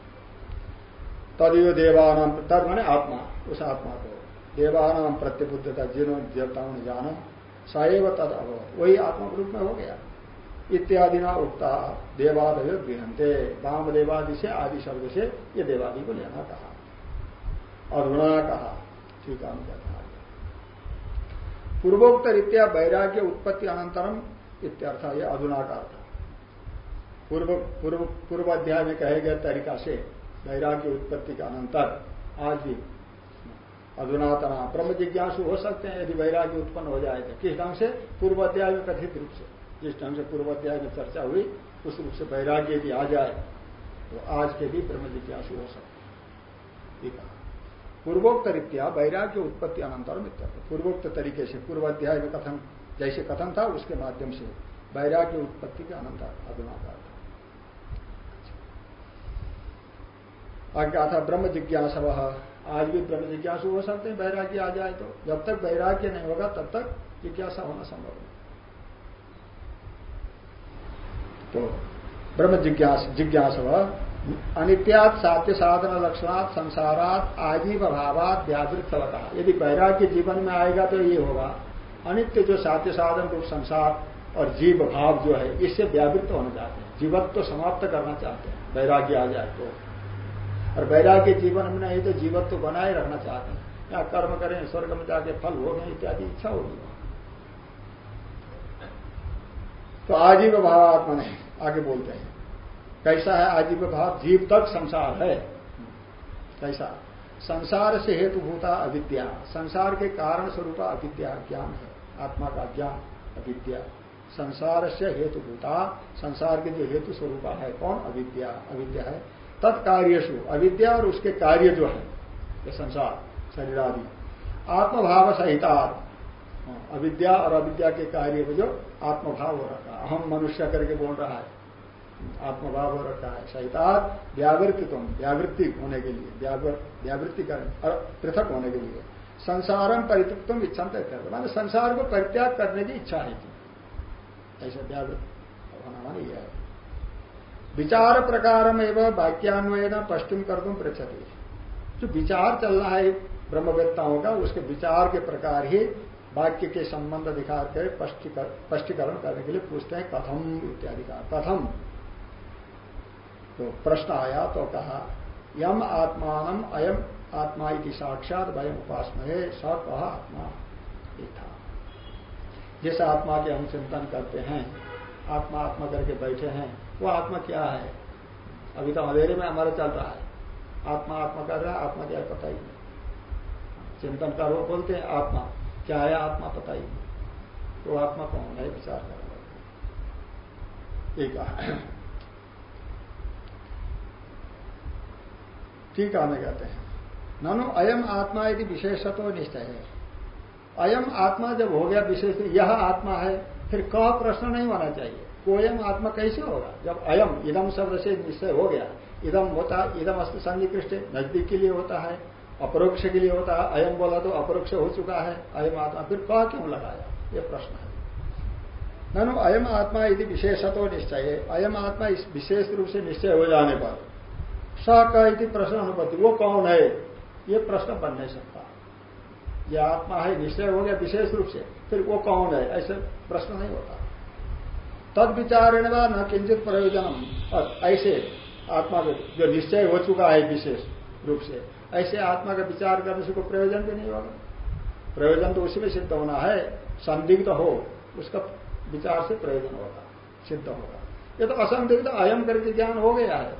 तदयो देवानाम, तद माने आत्मा, उस आत्मा को। देवानाम प्रत्यबुद्धता जिन्होंने देवताओं ने जाना सएव तद अभव वही आत्मा रूप में हो गया। इत्यादि ना उगता देवादय गृहते वाम देवादि से आदि शब्द से ये देवादि को लेना कहा। अधुना कहा ठीक है पूर्वोक्त रीत्या वैराग्य उत्पत्ति अनंतरम इत्यर्थ यह अधुना का अर्थ। पूर्व पूर्व पूर्व अध्याय में कहे गए तरीका से वैराग्य उत्पत्ति के अनंतर आज भी अधुनातना। ब्रह्म जिज्ञासु हो सकते हैं, यदि वैराग्य उत्पन्न हो जाए तो। किस ढंग से? पूर्व अध्याय में कथित रूप से। जिस ढंग से पूर्व अध्याय में चर्चा हुई, उस रूप से वैराग्य यदि आ जाए तो आज के भी ब्रह्म जिज्ञासु हो सकते पूर्वोक्त रीत्या वैराग्य उत्पत्ति अनंतर मित्र पूर्वोक्त तरीके से पूर्व अध्याय में कथन, जैसे कथन था, उसके माध्यम से वैराग्य उत्पत्ति के अनंतर अधुनाकार आज्ञा था। ब्रह्म जिज्ञास आज भी ब्रह्म जिज्ञासु हो सकते हैं, वैराग्य आ जाए तो। जब तक वैराग्य नहीं होगा, तब तक जिज्ञासा होना संभव नहीं। तो ब्रह्म जिज्ञास जिज्ञास अनित्यात साध्य साधन, लक्षणात्, संसारात आजीव अभावात व्यावृत होता यदि वैराग्य जीवन में आएगा तो ये होगा। अनित्य जो साध्य साधन रूप संसार और जीव भाव जो है, इससे व्यावृत होना चाहते हैं। जीवत्व तो समाप्त करना चाहते हैं। वैराग्य आ जाए तो। और वैराग्य जीवन में नहीं तो जीवत्व तो बनाए रखना चाहते हैं। या कर्म करें, स्वर्ग में जाके फल हो गए इत्यादि इच्छा होगी। तो आजीव भाव आत्मा नहीं आगे बोलते हैं। कैसा है आजीव भाव जीव तक संसार है। कैसा? संसार से हेतुभूता अविद्या। संसार के कारण स्वरूप अविद्या ज्ञान है। आत्मा का ज्ञान अविद्या। संसार से हेतुभूता, संसार के जो हेतु स्वरूप है, कौन? अविद्या। अविद्या है तत्कार्यशु अविद्या और उसके कार्य जो है, ये संसार शरीर आदि आत्मभाव सहिता अविद्या और अविद्या के कार्य में जो आत्मभाव हो रखा है। अहम मनुष्य करके बोल रहा है। आत्मभाव हो रखा है। सहितात व्यावृत्तित्व व्यावृत्ति होने के लिए व्यावृत्ति पृथक होने के लिए। संसारम परितृप्तम इच्छा माने संसार को परित्याग करने की इच्छा है ऐसा व्यावृत्त होना मानी यह है। विचार प्रकार में वाक्यान्वय न पश्चिम कर दूँ पृछती जो विचार चल रहा है ब्रह्मवेत्ताओं का, उसके विचार के प्रकार ही वाक्य के संबंध दिखा कर स्पष्टीकरण करने के लिए पूछते हैं, कथम इत्यादि का। कथम। तो प्रश्न आया तो कहा, यम आत्मान अयम आत्मा इति साक्षात वयम उपासना स कहा आत्मा। ये था। जिस आत्मा के हम चिंतन करते हैं, आत्मा आत्मा करके बैठे हैं, वो आत्मा क्या है? अभी तो अंधेरे में हमारा चल रहा है। आत्मा आत्मा कर रहा है, आत्मा क्या पता ही नहीं। चिंतन करो बोलते हैं आत्मा। क्या है आत्मा पता ही तो आत्मा कौन है? विचार कर ठीक है। कहते हैं ननु, अयम आत्मा यदि विशेषत्व निश्चय है। अयम आत्मा जब हो गया विशेष यह आत्मा है। फिर कह प्रश्न नहीं होना चाहिए। कोयम आत्मा कैसे होगा? जब अयम, इदम शब्द से निश्चय हो गया, इदम होता, इदम अस्त सन्निकृष्ट, नज़दीक के लिए होता है। अपरोक्ष के लिए होता है, अयम बोला तो अपरोक्ष हो चुका है, अयम आत्मा। फिर कह क्यों लगाया? ये प्रश्न है। ननु अयम आत्मा यदि विशेषत्व निश्चय। अयम आत्मा इस विशेष रूप से निश्चय हो जाने पर स का प्रश्न अनुपति वो कौन है? ये प्रश्न बन नहीं सकता। ये आत्मा है, निश्चय हो गया विशेष रूप से। फिर वो कौन है? ऐसे प्रश्न नहीं होता। तद विचारण व न किंचित प्रयोजनम। ऐसे आत्मा जो निश्चय हो चुका है विशेष रूप से ऐसे आत्मा का विचार करने से कोई प्रयोजन भी नहीं होगा। प्रयोजन तो उसी में सिद्ध होना है। संदिग्ध हो, उसका विचार से प्रयोजन होगा, सिद्ध होगा। ये तो असंदिग्ध अयम करके ज्ञान हो गया है।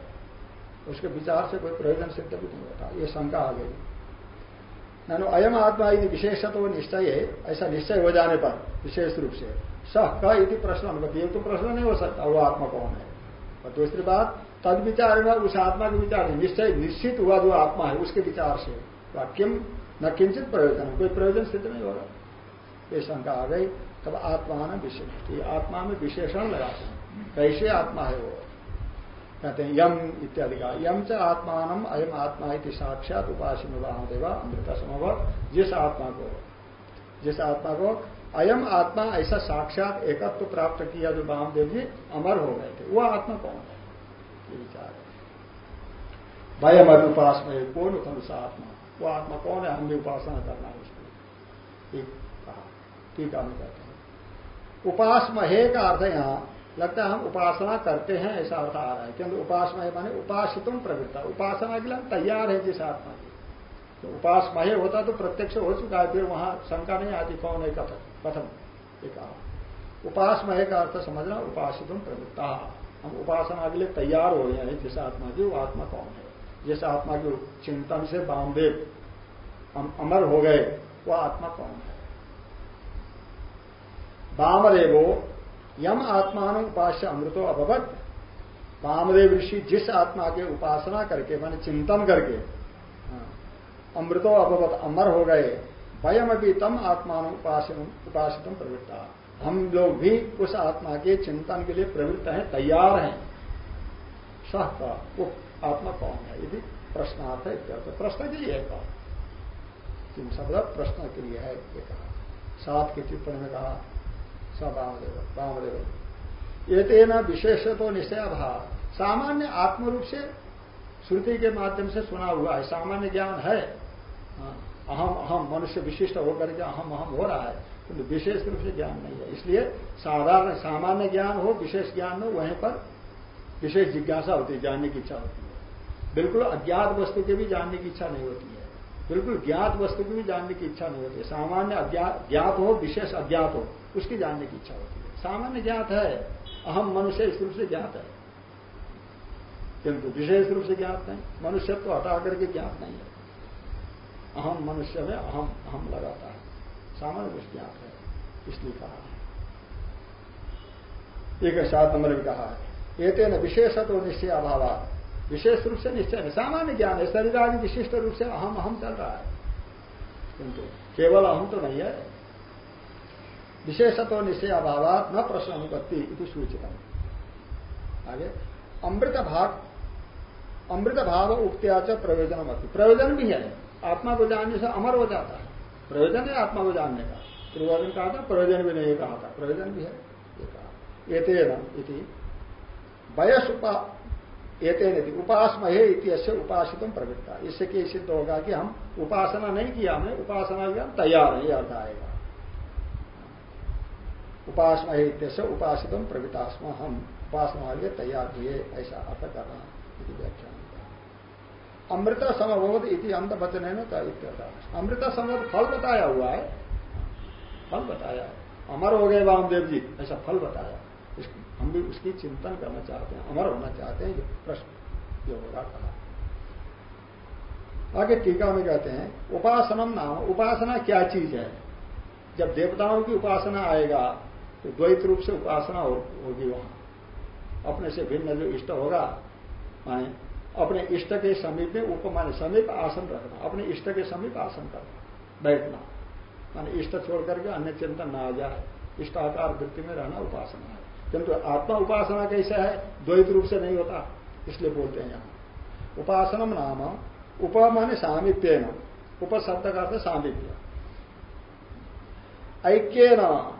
उसके विचार से कोई प्रयोजन सिद्ध भी नहीं होता। ये शंका आ गई। नानो अयम आत्मा यदि विशेष तो निश्चय है ऐसा निश्चय हो जाने पर, विशेष रूप से। सह का यदि प्रश्न अनुमति तो प्रश्न नहीं हो सकता, वो आत्मा कौन है? और दूसरी बात तद विचार उस आत्मा के विचार निश्चय, निश्चित हुआ जो आत्मा है, उसके विचार से। वाक्यम न किंचित प्रयोजन। कोई प्रयोजन सिद्ध नहीं होगा ये शंका आ गई, तब आत्मा ने विशेष आत्मा में विशेषण लगाते हैं। कैसे आत्मा है वो? कहते हैं, यम इत्यादि का। यम च आत्मान अयम आत्मा इति साक्षात उपासन देवा अमृत समव जिस आत्मा को। जिस आत्मा को अयम आत्मा ऐसा साक्षात एकत्व प्राप्त किया जो वामदेव जी अमर हो गए थे। वह आत्मा कौन ये विचार है भयम अभी उपासना कौन खलुषा आत्मा वो आत्मा कौन है हम भी उपासना करना है उसको ठीक कहा ठीक है कहते हैं उपासमहे का अर्थ यहाँ लगता है हम उपासना करते हैं ऐसा अर्थ आ रहा है क्योंकि उपासना माने उपासितुम प्रवृत्ता उपासना के लिए हम तैयार है जिस आत्मा की तो उपासमय होता तो प्रत्यक्ष हो चुका है फिर वहाँ शंका नहीं आती कौन है कथम कथम एक उपासमय का अर्थ समझना उपासितुम प्रवृत्ता। हम उपासना के लिए तैयार हो गए हैं। जिस आत्मा की वो आत्मा कौन है? जिस आत्मा के चिंतन से बामदेव हम अमर हो गए वो आत्मा कौन है? वामदेवो यम आत्मान उपास्य अमृतो अभवत। वामदेव ऋषि जिस आत्मा के उपासना करके मैंने चिंतन करके हाँ, अमृतो अभवत अमर हो गए वयम अभी तम आत्मान उपासित प्रवृत्ता। हम लोग भी उस आत्मा के चिंतन के लिए प्रवृत्त हैं तैयार हैं। सह का वो आत्मा कौन है? यदि प्रश्नार्थ है प्रश्न के लिए है कहा शब्द प्रश्न के लिए है ये कहा। सात की टिप्पणी में कहा स वामदेव वामदेव। ये तेना विशेष तो निश्चय भाव सामान्य आत्म रूप से श्रुति के माध्यम से सुना हुआ है सामान्य ज्ञान है। हाँ, अहम अहम मनुष्य विशिष्ट होकर के अहम अहम हो रहा है। किंतु विशेष रूप से ज्ञान नहीं है। इसलिए साधारण सामान्य ज्ञान हो, विशेष ज्ञान हो, वहीं पर विशेष जिज्ञासा होती है, जानने की इच्छा होती है। बिल्कुल अज्ञात वस्तु की भी जानने की इच्छा नहीं होती है। बिल्कुल ज्ञात वस्तु की भी जानने की इच्छा नहीं होती है। सामान्य ज्ञात हो, विशेष अज्ञात हो, उसकी जानने की इच्छा होती है। सामान्य ज्ञात है, अहम मनुष्य इस रूप से ज्ञात है। किंतु विशेष रूप से ज्ञात नहीं मनुष्य तो हटा करके ज्ञात नहीं है। अहम मनुष्य में अहम अहम लगाता सामान्य रूप ज्ञात है। इसलिए कहा एक सात नंबर में कहा है। ये तेन विशेष तो निश्चय अभाव विशेष रूप से निश्चय नहीं, सामान्य ज्ञान है। शरीर आदि विशिष्ट रूप से अहम अहम चल रहा है। किंतु केवल अहम तो नहीं है। विशेषत्व निश्चय अभाव न प्रश्न अनुपत्ति सूचित आगे, अमृत भाग, अमृत भाव उपत्याच प्रयोजन प्रयोजन भी है। आत्मा को जानने से अमर हो जाता है। प्रयोजन है आत्मा को जानने का। त्रिवादन कहा था, प्रयोजन भी नहीं कहा था। प्रयोजन भी है, ये कहा। एतेन वयस उपा एतेन उपासमहे उपासित प्रवृत्ता। इससे कि सिद्ध होगा कि हम उपासना नहीं किया, हमने उपासना किया तैयार है अर्थ आएगा। उपासमहे इतिहास उपासित प्रवृत्तास्म, हम उपासना के तैयार हुए ऐसा अर्थ करना व्याख्यान। अमृत समबोध इति अंत वचन है ना अमृत समबोध फल बताया हुआ है। फल बताया। अमर हो गए वामदेव जी, ऐसा फल बताया। हम भी उसकी चिंतन करना चाहते हैं। अमर होना चाहते हैं प्रश्न जो होगा कहा आगे टीका में कहते हैं, उपासनम नाम, उपासना क्या चीज़ है? जब देवताओं की उपासना आएगा तो द्वैत रूप से उपासना होगी वहाँ। अपने से भिन्न जो इष्ट होगा, माने अपने इष्ट के समीप में उपमान समीप आसन रखना, अपने इष्ट के समीप आसन करना, बैठना। माने इष्ट छोड़ करके अन्य चिंतन ना आ जाए। इष्टाकार वृत्ति में रहना उपासना है। किंतु आत्मा उपासना कैसा है? द्वैत रूप से नहीं होता, इसलिए बोलते हैं यहाँ। उपासनम नाम उप माने सामीप्य न उप शब्द का अर्थ सामीप्य। ऐक्य न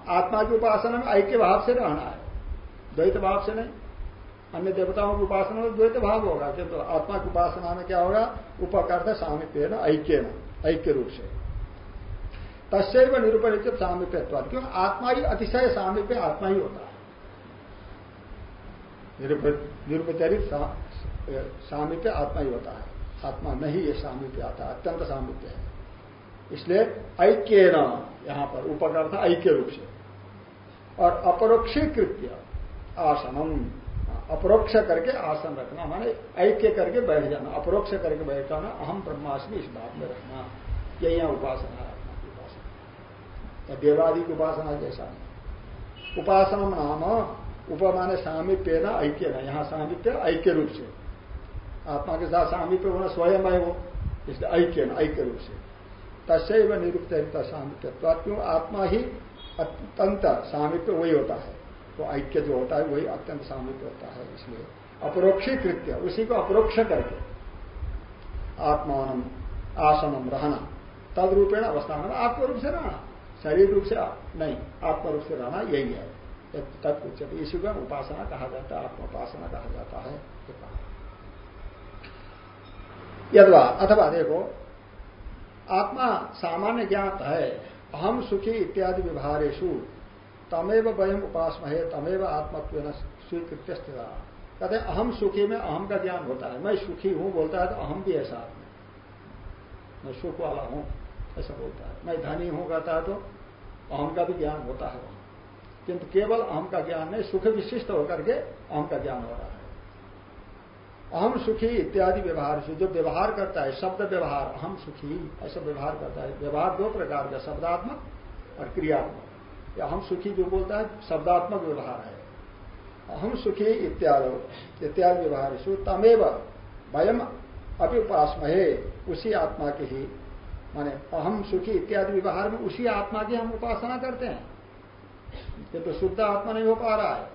आत्मा की उपासना में ऐक्य भाव से रहना है। द्वैत भाव से नहीं। अन्य देवताओं की उपासना में द्वैत भाव होगा। किंतु तो आत्मा की उपासना में क्या होगा? उपकर्थ सामिप्य न ऐक्य न ऐक्य रूप से। तस्व निरूपण सामिप्यत्व क्यों? आत्मा ही अतिशय सामिप्य आत्मा ही होता है। निरुपचरित सामिप्य आत्मा ही होता है। आत्मा नहीं ये सामिप्य आता अत्यंत सामिप्य है। इसलिए ऐक्य न यहाँ पर उपकर्थ ऐक्य रूप से। और अपरोक्षीकृत्य आसनम। अपरोक्ष करके आसन रखना, माने ऐक्य करके बैठ जाना, अपरोक्ष करके बैठ जाना, अहम ब्रह्मास्मि इस बात में रखना। यही यहाँ उपासना रखना उपासना। देवादि की उपासना जैसा नहीं उपासना नाम, उप माने सामिप्य ना ऐक्य ना, यहाँ सामिप्य ऐक्य रूप से। आत्मा के साथ सामिप्य होना स्वयं है वो इसलिए ऐक्य ना, ऐक्य रूप से। तस्व निरुक्त सामिप्य क्यों आत्मा ही अत्यंत सामिप्य वही होता है। तो ऐक्य जो होता है, वही अत्यंत सामूहिक होता है इसलिए। अपरोक्षी कृत्य उसी को अपरोक्ष करके। आत्मान आसनम रहना तद रूपेण अवस्थान आत्मरूप से रहना। शरीर रूप से नहीं आत्मरूप से रहना यही है। तत्व इसी को उपासना कहा जाता है, आत्मोपासना कहा जाता है। यदवा, अथवा देखो, आत्मा सामान्य ज्ञात है अहम सुखी इत्यादि व्यवहारेशु तमेव वयम उपासमहे, तमेव आत्मत्व स्वीकृत स्थित। कहते अहम सुखी में अहम का ज्ञान होता है। मैं सुखी हूँ, बोलता है तो अहम भी है साथ में मैं सुख वाला हूँ, ऐसा बोलता है। मैं धनी हूँ, कहता है तो अहम का भी ज्ञान होता है वहाँ। किंतु केवल अहम का ज्ञान नहीं, सुख विशिष्ट होकर के अहम का ज्ञान हो रहा है। अहम सुखी इत्यादि व्यवहार से, जो व्यवहार करता है, शब्द व्यवहार अहम सुखी, ऐसा व्यवहार करता है। व्यवहार दो प्रकार का, शब्दात्मक और क्रियात्मक। या हम सुखी जो बोलता है, शब्दात्मक व्यवहार है। हम सुखी इत्यादि इत्यादि व्यवहार तमेव वयम अभी उपासमहे उसी आत्मा के ही, माने अहम सुखी इत्यादि व्यवहार में उसी आत्मा की हम उपासना करते हैं। ये तो शुद्ध आत्मा नहीं हो पा रहा है।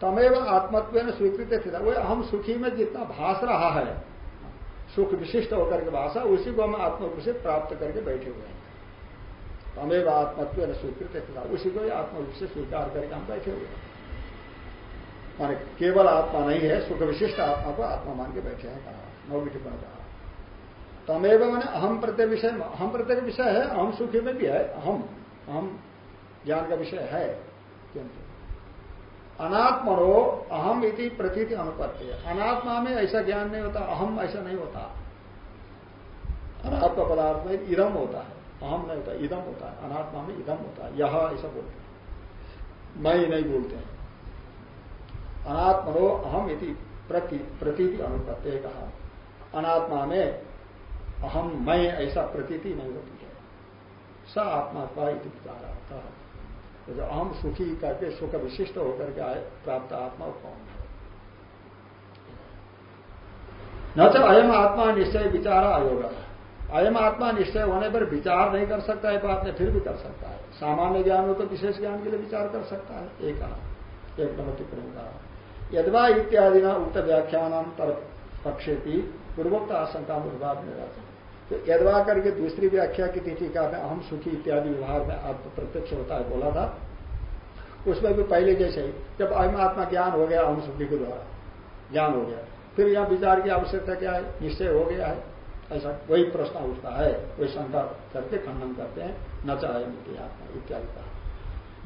तमेव आत्मत्व ने स्वीकृत स्थित वो हम सुखी में जितना भाष रहा है, सुख विशिष्ट होकर के भाषा उसी को हम आत्मरूप से प्राप्त करके बैठे हुए हैं। तमेव आत्मत्व न स्वीकृत उसी को ही आत्मरूप से स्वीकार करके हम बैठे हुए माने केवल आत्मा नहीं है, सुख विशिष्ट आत्मा को आत्मा मान के बैठे हैं कहा। नौ टिप्पण कहा। तमेव मैंने अहम प्रत्यय विषय अहम प्रत्यय विषय है अहम सुखी में भी है अहम अहम ज्ञान का विषय है, किंतु। अनात्मनो अहम इति प्रतीति अनुपत्ति। अनात्मा में ऐसा ज्ञान नहीं होता अहम ऐसा नहीं होता। अनात्मा पदार्थ में इदम होता है। अहम नहीं होता इदम होता है, अनात्मा में इदम होता है, यह ऐसा बोलते हैं। मैं नहीं बोलते हैं। अनात्मनो अहम इति प्रति, प्रतीति अनुपत्ति कहा। अनात्मा में अहम मैं ऐसा प्रतीति नहीं होती है। स आत्मा का इति विचारा तो जो अहम सुखी करके, सुख विशिष्ट होकर के आए, प्राप्त आत्मा कौन है? न तो अयम आत्मा निश्चय विचार आयोग। अयम आत्मा निश्चय होने पर विचार नहीं कर सकता है बात में फिर भी कर सकता है। सामान्य ज्ञान हो तो विशेष ज्ञान के लिए विचार कर सकता है। एक एक नंबर टिप्पणी कहा यदवा इत्यादि ना उक्त व्याख्यान पर पक्षे पक्षेपी पूर्वोक्त आशंका विभाग में रहते तो यदवा करके दूसरी व्याख्या की तिथि का में अहम सुखी इत्यादि विभाग में आप प्रत्यक्ष होता है बोला था। उसमें भी पहले जैसे ही, जब अयम आत्मा ज्ञान हो गया, अहम सुखी के द्वारा ज्ञान हो गया। फिर यहाँ विचार की आवश्यकता क्या है? निश्चय हो गया है। ऐसा वही प्रश्न उठता है वही शंका करके खंडन करते हैं, न च अयम आत्मा इत्यादि कहा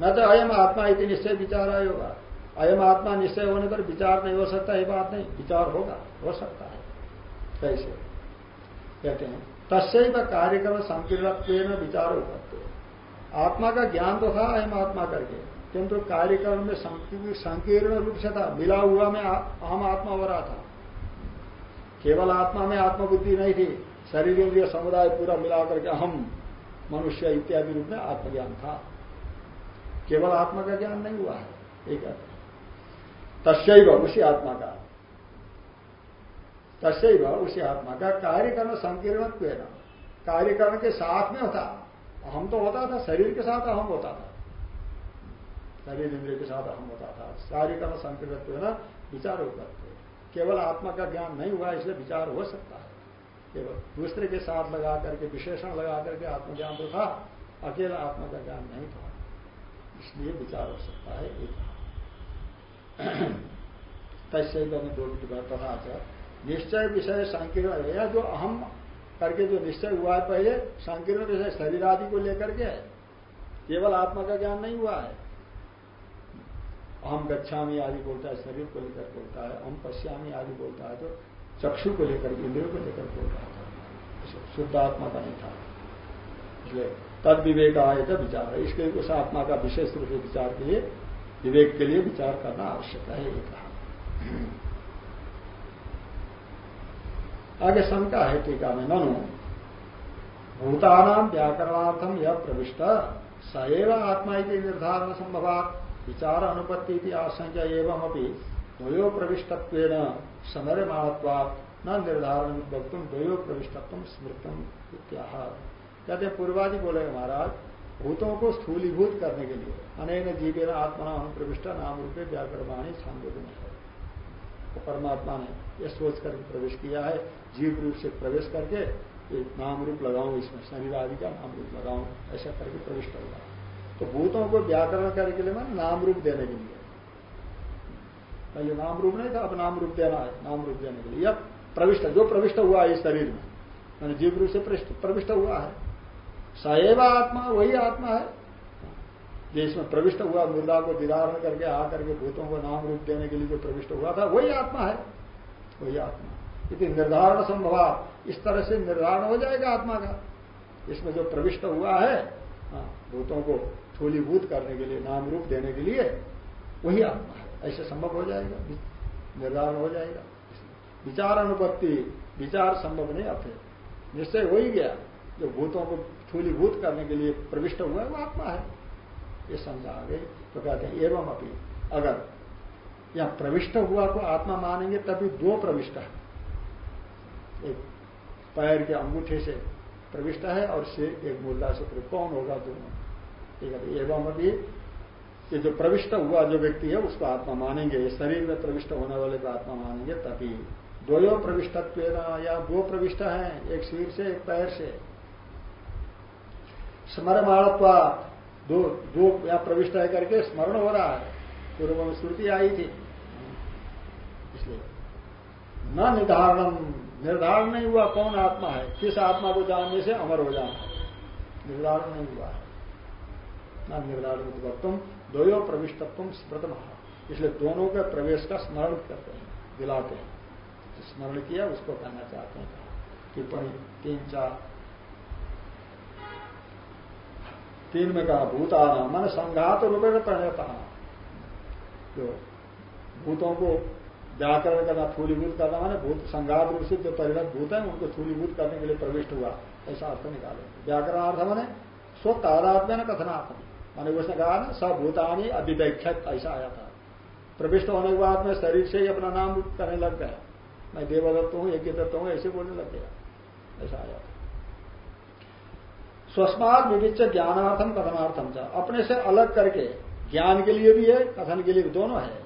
न तो अयम आत्मा इति निश्चय विचार आयोगा अयम आत्मा निश्चय होने पर विचार नहीं हो सकता, ये बात नहीं, विचार होगा, हो सकता है। कैसे? कहते हैं तस्व कार्यक्रम संकीर्ण विचार करते आत्मा का ज्ञान तो था अयम आत्मा करके, किंतु कार्यक्रम में संकीर्ण रूप से था, मिला हुआ में अहम आत्मा हो रहा था। केवल आत्मा में आत्मबुद्धि नहीं थी, शरीर इंद्रिय समुदाय पूरा मिलाकर के अहम मनुष्य इत्यादि रूप में आत्मज्ञान था। केवल आत्मा का ज्ञान नहीं हुआ है, एक तस्व उसी आत्मा का। तस्व उसी आत्मा का। कार्यकरण संकीर्ण कार्यकरण के साथ में होता। अहम तो होता था, शरीर के साथ अहम होता था। शरीर इंद्रिय के साथ अहम होता था। कार्यकरण संकीर्ण विचार होता केवल आत्मा का ज्ञान नहीं हुआ, इसलिए विचार हो सकता है। केवल दूसरे के साथ लगा करके, विशेषण लगा करके आत्मज्ञान तो था, अकेला आत्मा का ज्ञान नहीं था। इसलिए विचार हो सकता है एक [clears throat] तैसे में दो तथा निश्चय विषय संकीर्ण या जो अहम करके जो निश्चय हुआ है पहले, संकीर्ण विषय शरीर आदि को लेकर के केवल आत्मा का ज्ञान नहीं हुआ है। अहम गच्छामी आदि बोलता है, शरीर को लेकर बोलता है अहम पश्यामी आदि बोलता है तो चक्षु को लेकर, इंद्रियों को लेकर बोलता था शुद्ध आत्मा का नहीं था। इसलिए तद विवेक आए तो विचार। है इसके उस आत्मा का विशेष रूप से विचार के लिए, विवेक के लिए विचार करना आवश्यक है, ये कहा। आगे शंका है टीका में, ननु भूतानाम व्याकरणार्थम यह प्रविष्ट सएव आत्मा निर्धारण संभवात विचार अनुपत्ति की आशंका एवं अपनी द्वयो प्रविष्टत्व समरमाणत्वात् न निर्धारण वक्त द्वयो प्रविष्टत्व स्मृतम इत्याह। कहते पूर्वादि बोले महाराज, भूतों को स्थूलीभूत करने के लिए अनेक जीवे आत्मा अनुप्रविष्ट नाम रूपे व्याकरवाणी छांदोदन है तो परमात्मा ने यह सोच करके प्रवेश किया है, जीव रूप से प्रवेश करके, एक नाम रूप लगाऊँ, इसमें शरीर आदि का नाम रूप लगाऊँ, ऐसा करके प्रविष्ट होगा। तो भूतों को व्याकरण करने के लिए मैंने नाम रूप देने के लिए। पहले नाम रूप नहीं था अब नाम रूप देना है नाम रूप देने के लिए। यह प्रविष्ट जो प्रविष्ट हुआ है इस शरीर में मैंने जीव रूप से प्रविष्ट हुआ है। सएव आत्मा वही आत्मा है। जो इसमें प्रविष्ट हुआ मुर्दा को विदारण करके आकर के भूतों को नाम रूप देने के लिए जो प्रविष्ट हुआ था वही आत्मा है। वही आत्मा। यदि निर्धारण संभव। इस तरह से निर्धारण हो जाएगा आत्मा का। इसमें जो प्रविष्ट हुआ है हाँ, भूतों को थूलीभूत करने के लिए, नाम रूप देने के लिए, वही आत्मा है। ऐसे संभव हो जाएगा निर्धारण हो जाएगा। विचार अनुपत्ति, विचार संभव नहीं अपने निश्चय हो ही गया। जो भूतों को थूलीभूत करने के लिए प्रविष्ट हुआ है, वो आत्मा है। ये समझा आ गई तो कहते हैं, एवं अपनी अगर यह प्रविष्ट हुआ को आत्मा मानेंगे, तभी दो प्रविष्ट है। एक पैर के अंगूठे से प्रविष्ट है और से एक मुर्दा से कौन होगा दोनों? एवं अभी ये जो प्रविष्ट हुआ जो व्यक्ति है, उसको आत्मा मानेंगे। शरीर में प्रविष्ट होने वाले को आत्मा मानेंगे तभी। दो प्रविष्टत्व या दो प्रविष्ट हैं, एक सिर से, एक पैर से। स्मरमाणत्वा दो दो या प्रविष्ट है करके स्मरण हो रहा है। पूर्व में श्रुति आई थी। इसलिए। न निर्धारण निर्धारण नहीं हुआ कौन आत्मा है, किस आत्मा को जानने से अमर हो जाना निर्धारण नहीं हुआ। है न वक्तुम द्वयो प्रविष्टत्व स्मृत इसलिए दोनों के प्रवेश का स्मरण करते हैं, दिलाते हैं। स्मरण किया, उसको कहना चाहते हैं। टिप्पणी तीन चार। तीन में कहा, भूताना मन संघात रूप में परिणता जो भूतों को व्याकरण करना, थूलीभूत करना, माने भूत संघात रूप से जो परिणत भूत है, उनको थूलीभूत करने के लिए प्रविष्ट हुआ। ऐसा अर्थ निकाले व्याकरणार्थ मैंने स्व तादात्म्य न कथनात्म मैंने उसने कहा ना सब भूतानी अभिव्याख्यत ऐसा आया था। प्रविष्ट होने के बाद में शरीर से ही अपना नाम करने लग गया। मैं देवदत्त हूँ यज्ञ दत्त हूँ, ऐसे बोलने लग गया। ऐसा आया था। स्वस्मात विविच ज्ञानार्थम कथनार्थम चा। अपने से अलग करके, ज्ञान के लिए भी है, कथन के लिए दोनों है।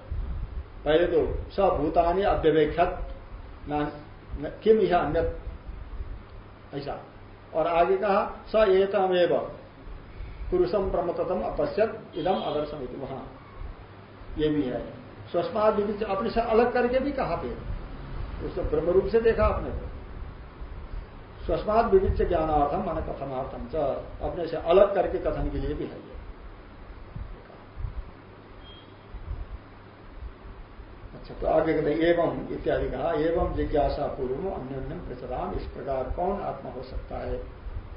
पहले तो सभूतानी अव्यवेक्षत किम यह अन्य ऐसा। और आगे कहा, स एतमेव। पुरुषम ब्रह्मतम अपश्यत, इदम आदर्शम वहाँ। ये भी है। स्वस्मात विविच अपने से अलग करके भी कहा फिर। उसको ब्रह्म रूप से देखा अपने को स्वस्मात विविध ज्ञानार्थम मन कथनार्थम च अपने से अलग करके कथन के लिए भी है। ये अच्छा तो आगे कहते एवं इत्यादि कहा। एवं जिज्ञासा पूर्व अन्य प्रचराम, इस प्रकार कौन आत्मा हो सकता है?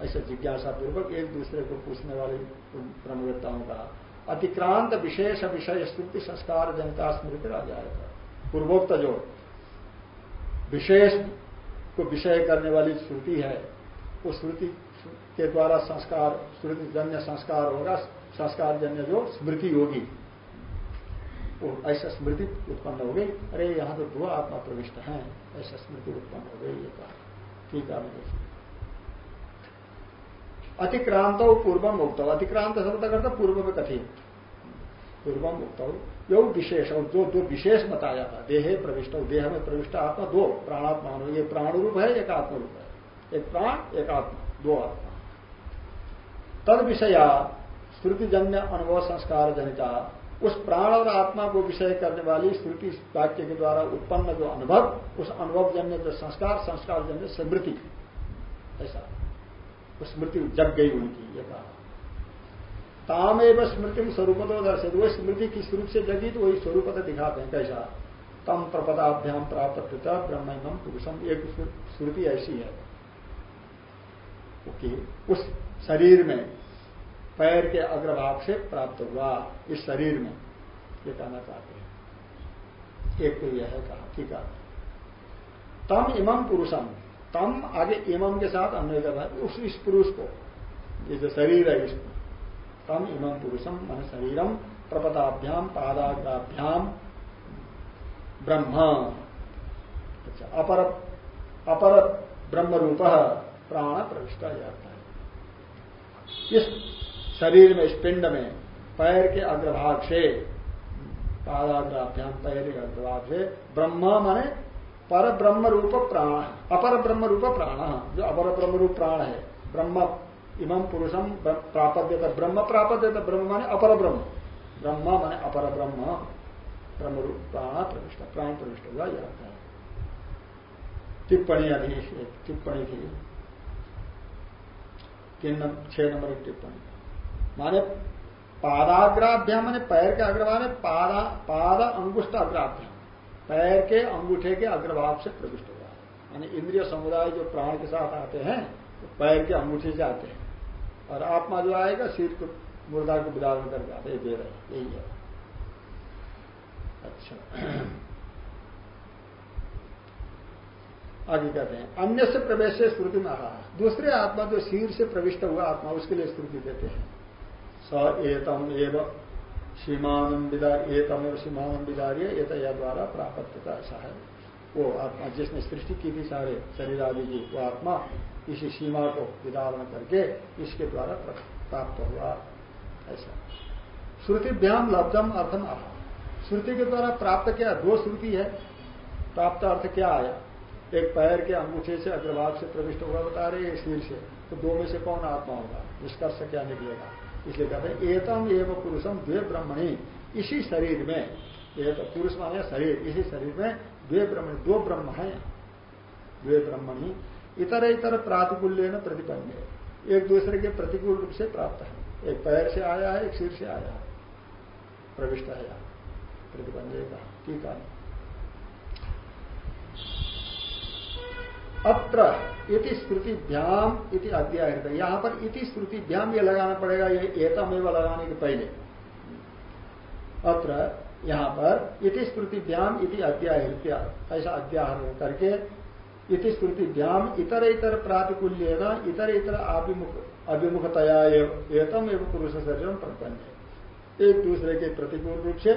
ऐसे जिज्ञासा पूर्वक एक दूसरे को पूछने वाले ब्रह्मवेत्ताओं का अतिक्रांत विशेष विषय स्मृति संस्कार जनता स्मृति आ जाएगा पूर्वोक्त जो विशेष को विषय करने वाली श्रुति है, उस श्रुति के द्वारा संस्कार श्रुति जन्य संस्कार होगा संस्कार जन्य जो स्मृति होगी, वो ऐसा स्मृति उत्पन्न हो गई अरे, यहाँ तो दो आत्मा प्रविष्ट है, ऐसा स्मृति उत्पन्न हो गई, ये कहा। ठीक है अतिक्रांत पूर्वम मुक्त अतिक्रांत शब्द करता पूर्व में कथित पूर्वम मुक्त यो विशेष जो दो विशेष बताया था। देहे प्रविष्ट। हो देह में प्रविष्ट आत्मा, दो प्राणात्मा ये प्राण रूप है, एक आत्म रूप है। एक प्राण, एक आत्मा, दो आत्मा। तद विषया श्रुतिजन्य अनुभव संस्कार जनिता। उस प्राण और आत्मा को विषय करने वाली श्रुति वाक्य के द्वारा उत्पन्न जो अनुभव, उस अनुभव जन्य जो संस्कार संस्कार जन्य स्मृति ऐसा। स्मृति जग गई उनकी, ये कहा। तामेव स्मृति स्वरूप तो दर्शित वो स्मृति किस रूप से जगी तो वही स्वरूप दिखाते हैं, कैसा? तम प्रपदाभ्याम प्राप्त ब्रह्म पुरुषम एक स्मृति ऐसी है। कि उस शरीर में पैर के अग्रभाग से प्राप्त हुआ, इस शरीर में। ये कहना चाहते हैं। एक तो यह है कहा, ठीक है। तम इमम पुरुषम तम आगे इमम के साथ अन्य करना उस, इस पुरुष को, ये जो शरीर है इसको तम इमं पुरुषम, मन शरीरम, प्रपदाभ्याम, पादाग्राभ्याम ब्रह्म अच्छा अपर अपर ब्रह्म रूप प्राण प्रविष्ट जाता है। इस शरीर में, इस पिंड में, पैर के अग्रभाग से, पादाग्राभ्याम, पैर के अग्रभाग से, ब्रह्म माने पर ब्रह्म रूप प्राण अपर ब्रह्म रूप प्राण, जो अपर ब्रह्म रूप प्राण है, ब्रह्म इमं पुरुषम प्रापद्यता, ब्रह्म प्रापद्यता, ब्रह्म माने अपर ब्रह्म ब्रह्म माने अपर ब्रह्म ब्रह्म रूप प्राण प्रविष्ट प्राण प्रविष्ट हुआ यह अर्थ है। टिप्पणी अभी टिप्पणी थी तीन छह नंबर की टिप्पणी। माने पादाग्राभ्या माने पैर के अग्रभाग में पादा, पाद अंगुष्ठ अग्राभ्याम। पैर के अंगूठे के अग्रभाव से प्रविष्ट हुआ यानी इंद्रिय समुदाय जो प्राण के साथ आते हैं तो पैर के अंगूठे से आते हैं। और आत्मा जो आएगा सिर को, मुर्दा को विदारण करके आते दे रहे यही है। अच्छा। आगे कहते हैं, अन्य से प्रवेश से स्मृति में आ दूसरे आत्मा जो शीर से प्रविष्ट हुआ आत्मा, उसके लिए स्मृति देते हैं। स एतम एव सीमानम विदार विदार्य एत या द्वारा प्राप्त ऐसा है वो आत्मा, जिसने सृष्टि की थी सारे शरीर आदि की, वो आत्मा इसी सीमा को विदारण करके इसके द्वारा प्राप्त हुआ। ऐसा। श्रुतिभ्याम लब्धम अर्थम आह श्रुति के द्वारा प्राप्त क्या? दो श्रुति है। प्राप्त अर्थ क्या आया एक पैर के अंगूठे से अग्रभाग से प्रविष्ट होगा बता रहे हैं शरीर से। तो दो में से कौन आत्मा होगा? निष्कर्ष क्या निकलेगा? इसलिए कहते हैं, एतम एवं पुरुषम द्वे ब्रह्मणी। इसी शरीर में पुरुष माने शरीर, इसी शरीर में द्वे ब्रह्मणी, दो ब्रह्म है। द्वे ब्रह्मणी। इतर इतर प्रातिकूल्य प्रतिपन्न। एक दूसरे के प्रतिकूल रूप से प्राप्त है। एक पैर से आया है, एक सिर से आया है। प्रविष्ट है। प्रतिबंध का ठीक है अत्र इति स्मृतिभ्याम इति अध्याय यहाँ पर इति स्मृतिभ्याम ये लगाना पड़ेगा, ये एतम एवं लगाने के पहले। अत्र यहाँ पर इति स्मृतिभ्याम इति अध्याय ऐसा अध्याय करके इति स्मृतिभ्याम इतर इतर प्रातिकूल्य इतर इतर अभिमुख अभिमुखतया एतम एवं पुरुष शरीर प्रपन्न। एक दूसरे के प्रतिकूल रूप से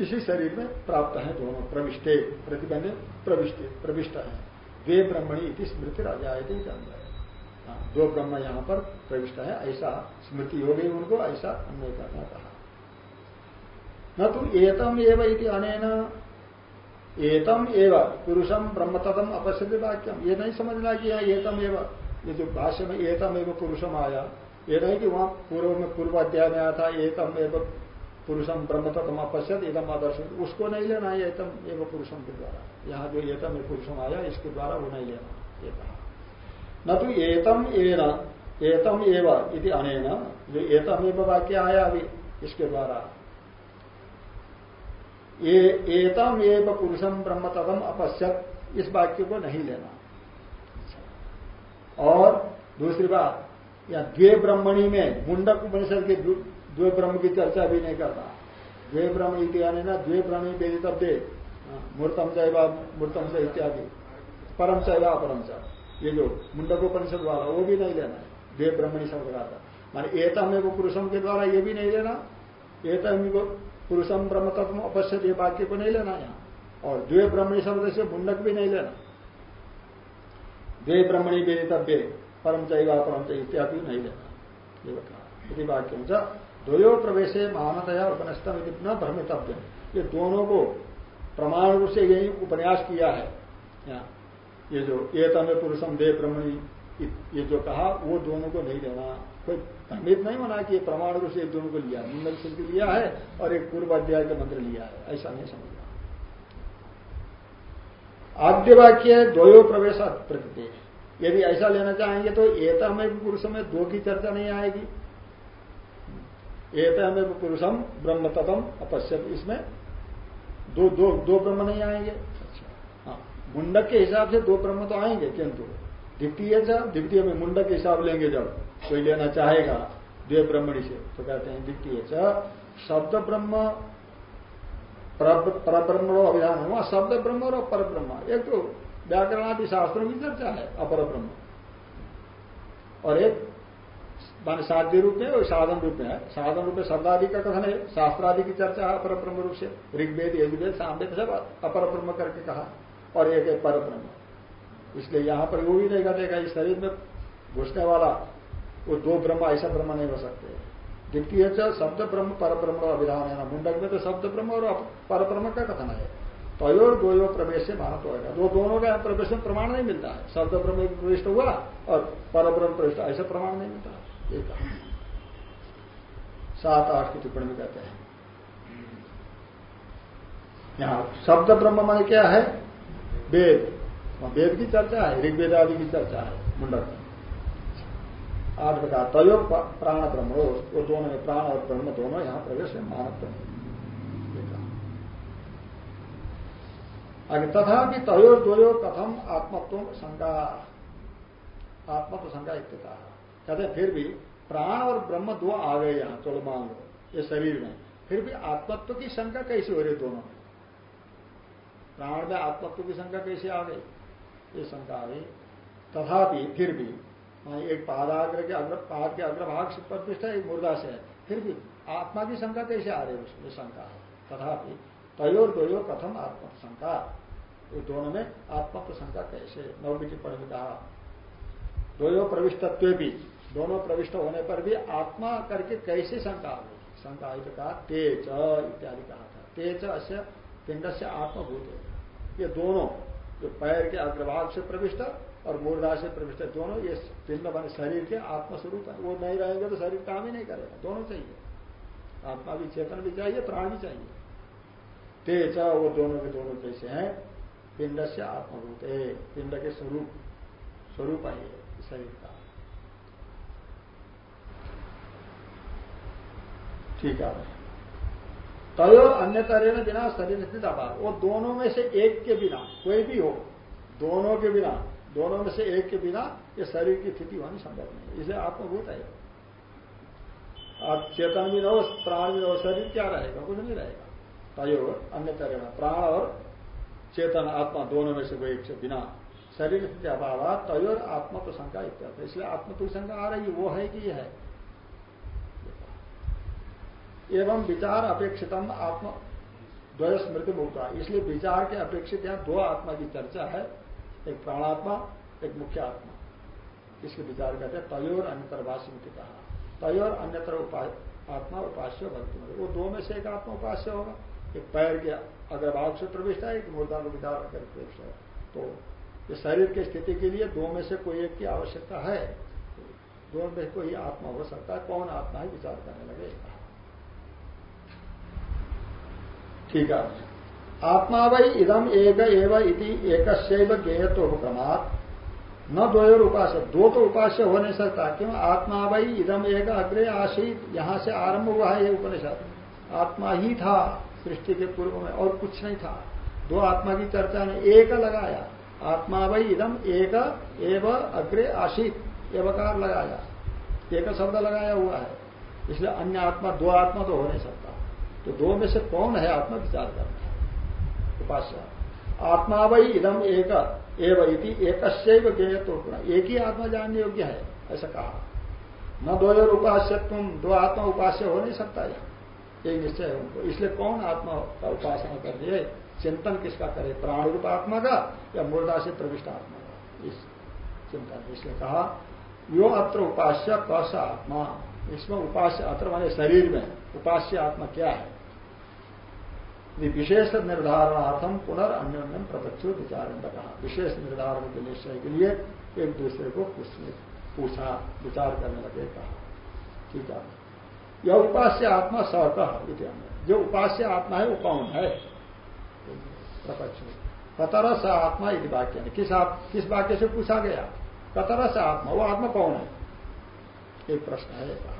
इसी शरीर में प्राप्त है दोनों, प्रविष्टे प्रतिबंध प्रविष्ट प्रविष्ट है। द्वे ब्रह्मणी इति स्मृति राजायते हाँ, दो ब्रह्म यहाँ पर प्रविष्ट है ऐसा स्मृति हो गई उनको ऐसा अन्य करना कहा। न तो एतम एव इति अनेन एतम एव पुरुषम ब्रह्म तदम अपश्यति वाक्यम। ये नहीं समझना कि यहाँ एतम एव ये जो भाष्य में एतम एव पुरुषम आया ये नहीं कि वहाँ पूर्व में पूर्व अध्याय में आया था एतम एव पुरुषम ब्रह्म तत्म अपश्यत एकदम आदर्श उसको नहीं लेना है एतम एवं पुरुषम के द्वारा। यहाँ जो एतम पुरुषम आया, इसके द्वारा वो नहीं लेना, ये कहा। न तो एतम एन एतम एव इति जो एतम एव वाक्य आया अभी, इसके द्वारा। ये एतम एव पुरुषम ब्रह्म तदम अपश्यत, इस वाक्य को नहीं लेना। और दूसरी बात, या द्वे ब्रह्मणी में मुंडक उपनिषद के द्वे ब्रह्म की चर्चा भी नहीं करता। द्वे ब्रह्म इत्यादि ना द्वे ब्रह्म वेदितव्य हाँ, मूर्तम चैव मूर्तम से इत्यादि। परम चैव अपरम ये जो मुंडकोपनिषद वाला वो भी नहीं लेना द्वे ब्रह्मणी शब्द का माने एतम एवं पुरुषम के द्वारा ये भी नहीं लेना। एतम पुरुषम ब्रह्म तत्व अपश्य ये वाक्य को नहीं लेना यहाँ। और द्वे ब्रह्मणी शब्द से मुंडक भी नहीं लेना। द्वे ब्रह्मणी वेदितव्य परम चैव अपरम च इत्यादि नहीं लेना। ये बता वाक्य द्वयो प्रवेश महानतया उपनस्तम न भ्रमितव्य ये दोनों को प्रमाण रूप से यही उपन्यास किया है। ये जो ये पुरुषम देव ब्रह्मणी ये जो कहा, वो दोनों को नहीं लेना कोई भ्रमित नहीं होना कि ये प्रमाण रूप से दोनों को लिया मुंडल सिद्ध लिया है और एक पूर्व अध्याय का मंत्र लिया है। ऐसा नहीं समझना। आद्य वाक्य द्वयो प्रवेश प्रकृति। यदि ऐसा लेना चाहेंगे तो एतम पुरुष में दो की चर्चा नहीं आएगी। एतमेव पुरुषम ब्रह्म तत्म अपश्यत। इसमें दो दो दो ब्रह्म नहीं आएँगे। अच्छा। हाँ मुंडक के हिसाब से दो ब्रह्म तो आएँगे किंतु द्वितीय द्वितीय में मुंडक के हिसाब लेंगे जब कोई लेना चाहेगा द्वे ब्रह्मणी से तो कहते हैं द्वितीय शब्द ब्रह्म परब्रह्मणो अभिधान हुआ शब्द ब्रह्म और पर ब्रह्म एक तो व्याकरणादि शास्त्रों की चर्चा है अपर ब्रह्म और एक मान साध्य रूप में और साधन रूप में है। साधन रूप में शब्दादि का कथन है, शास्त्रादि की चर्चा अपर ब्रह्म रूप से। ऋग्वेद, यजुर्वेद, सामवेद सब अपर ब्रह्म करके कहा और एक है पर ब्रह्म इसलिए यहाँ पर वो भी नहीं घटेगा इस शरीर में घुसने वाला वो दो ब्रह्म, ऐसा ब्रह्म नहीं हो सकते। द्वितीय शब्द ब्रह्म पर ब्रह्म अभिधान है ना, मुंडक में तो शब्द ब्रह्म और पर ब्रह्म का कथन है। तयोर दो प्रवेश से मानत होगा दो दोनों का प्रवेश में प्रमाण नहीं मिलता। है शब्द ब्रह्म प्रविष्ट हुआ और पर ब्रह्म प्रविष्ट, ऐसा प्रमाण नहीं मिलता। सात आठ की टिप्पणी में कहते हैं। यहाँ शब्द ब्रह्म मन क्या है? वेद। वेद की चर्चा है, ऋग्वेद आदि की चर्चा है मुंडक आठ बता तय प्राण ब्रह्म। वो दोनों में प्राण और ब्रह्म दोनों यहाँ प्रवेश है, मानव ब्रह्म। आगे तथा तयोर द्वयो कथम आत्मत्व शंका आत्मत्व शंका इत्यता। कहते फिर भी प्राण और ब्रह्म दो आ गए यहाँ चलो मान लो ये शरीर में। फिर भी आत्मत्व की शंका कैसे हो रही दोनों में? प्राण में आत्मत्व की शंका कैसे आ गई? ये शंका आ गई। तथापि फिर भी एक पादाग्र के अग्र, पाद के अग्रभाग से प्रतिष्ठा एक मुर्दा से है। फिर भी आत्मा की शंका कैसे आ रही है उसमें? शंका है। तथापि तयोर द्वयो कथम आत्म शंका। ये दोनों में आत्मत्व शंका कैसे? नौवीं टिप्पणी में कहा। द्वयो प्रविष्टत्व भी। दोनों प्रविष्ट होने पर भी आत्मा करके कैसे शंका गई शंका तो कहा, तेज, इत्यादि कहा था। तेज अश्य पिंड से आत्मभूत है। ये दोनों, जो पैर के अग्रभाग से प्रविष्ट और मूर्धा से प्रविष्ट दोनों, ये पिंड मान शरीर के आत्मस्वरूप है। वो नहीं रहेंगे तो शरीर काम ही नहीं करेगा। दोनों चाहिए। आत्मा भी चेतन भी चाहिए, प्राण भी चाहिए। तेज, वो दोनों के दोनों कैसे हैं? पिंड से आत्मभूत है। पिंड के स्वरूप स्वरूप है शरीर का। ठीक है। तय अन्य तरह बिना शरीर स्थित अभाव वो दोनों में से एक के बिना, कोई भी हो, दोनों के बिना, दोनों में से एक के बिना ये शरीर की स्थिति होनी संभव नहीं इसलिए आत्मभूत है। आप चेतन भी रहो, प्राण भी रहो, शरीर क्या रहेगा? कुछ नहीं रहेगा। तयो अन्य तरह प्राण और चेतन, आत्मा दोनों में से कोई एक से बिना शरीर स्थिति अभाव तयोर आत्मा प्रसंगा इत्यादि। इसलिए आत्म प्रसंग आ रही वो है कि यह है। एवं विचार अपेक्षितम आत्म द्वय स्मृति मुक्ता इसलिए विचार के अपेक्षित यहाँ दो आत्मा की चर्चा है। एक प्राणात्मा, एक मुख्य आत्मा। इसके विचार करते हैं तयोर अन्यतरवासी कहा। तयोर अन्यतर आत्मा उपास्य भक्ति वो दो में से एक आत्मा उपास्य होगा। एक पैर के अग्रभाग से प्रविष्ट है, एक मूर्धा को विचार अगर प्रविष्ट है। तो ये शरीर की स्थिति के लिए दो में से कोई एक की आवश्यकता है। दो में कोई आत्मा हो सकता है। कौन आत्मा है? विचार करने लगे ठीक है। आत्मा वही इदम एक एव इति एक ज्ञेय तो प्रमाद न द्वयोर उपास्य दो तो उपास्य हो नहीं सकता। क्यों? आत्मा वही इदम एक अग्रे आशीत यहाँ से आरंभ हुआ है उपनिषद। आत्मा ही था सृष्टि के पूर्व में, और कुछ नहीं था। दो आत्मा की चर्चा ने एक लगाया। आत्मा वही इदम एक एव अग्रे आशीत एवकार लगाया। एक शब्द लगाया हुआ है। इसलिए अन्य आत्मा दो आत्मा तो हो नहीं सकता। तो दो में से कौन है आत्मा विचार करना है? उपास्य आत्मा वही इदम एक, एव एक तो एक ही आत्मा जानने योग्य है, ऐसा कहा। न दो उपास्य तुम दो आत्मा उपास्य हो नहीं सकता यह। यही निश्चय है उनको। इसलिए कौन आत्मा का उपासना कर रही चिंतन किसका करे? प्राण रूप आत्मा का या मुर्दा से प्रविष्ट आत्मा का? इस चिंतन। इसलिए कहा, यो अत्र उपास्य कस आत्मा। इसमें उपास्य अत्र माने शरीर में। उपास्य आत्मा क्या है? विशेष निर्धारणार्थम पुनर्न्य प्रपक्षो विचार कहा विशेष निर्धारण के निश्चय के लिए एक दूसरे को पूछा, विचार करने लगे, कहा। ठीक है? यह उपास्य आत्मा सह जो उपास्य आत्मा है, वो कौन है? प्रपक्ष कतर स आत्मा यदि वाक्य। ने किस आप, किस वाक्य से पूछा गया? कतर स आत्मा। वो आत्मा कौन है? एक प्रश्न है, कहा।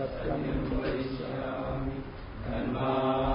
सत्यं वदिष्यामि धन्मा भवतु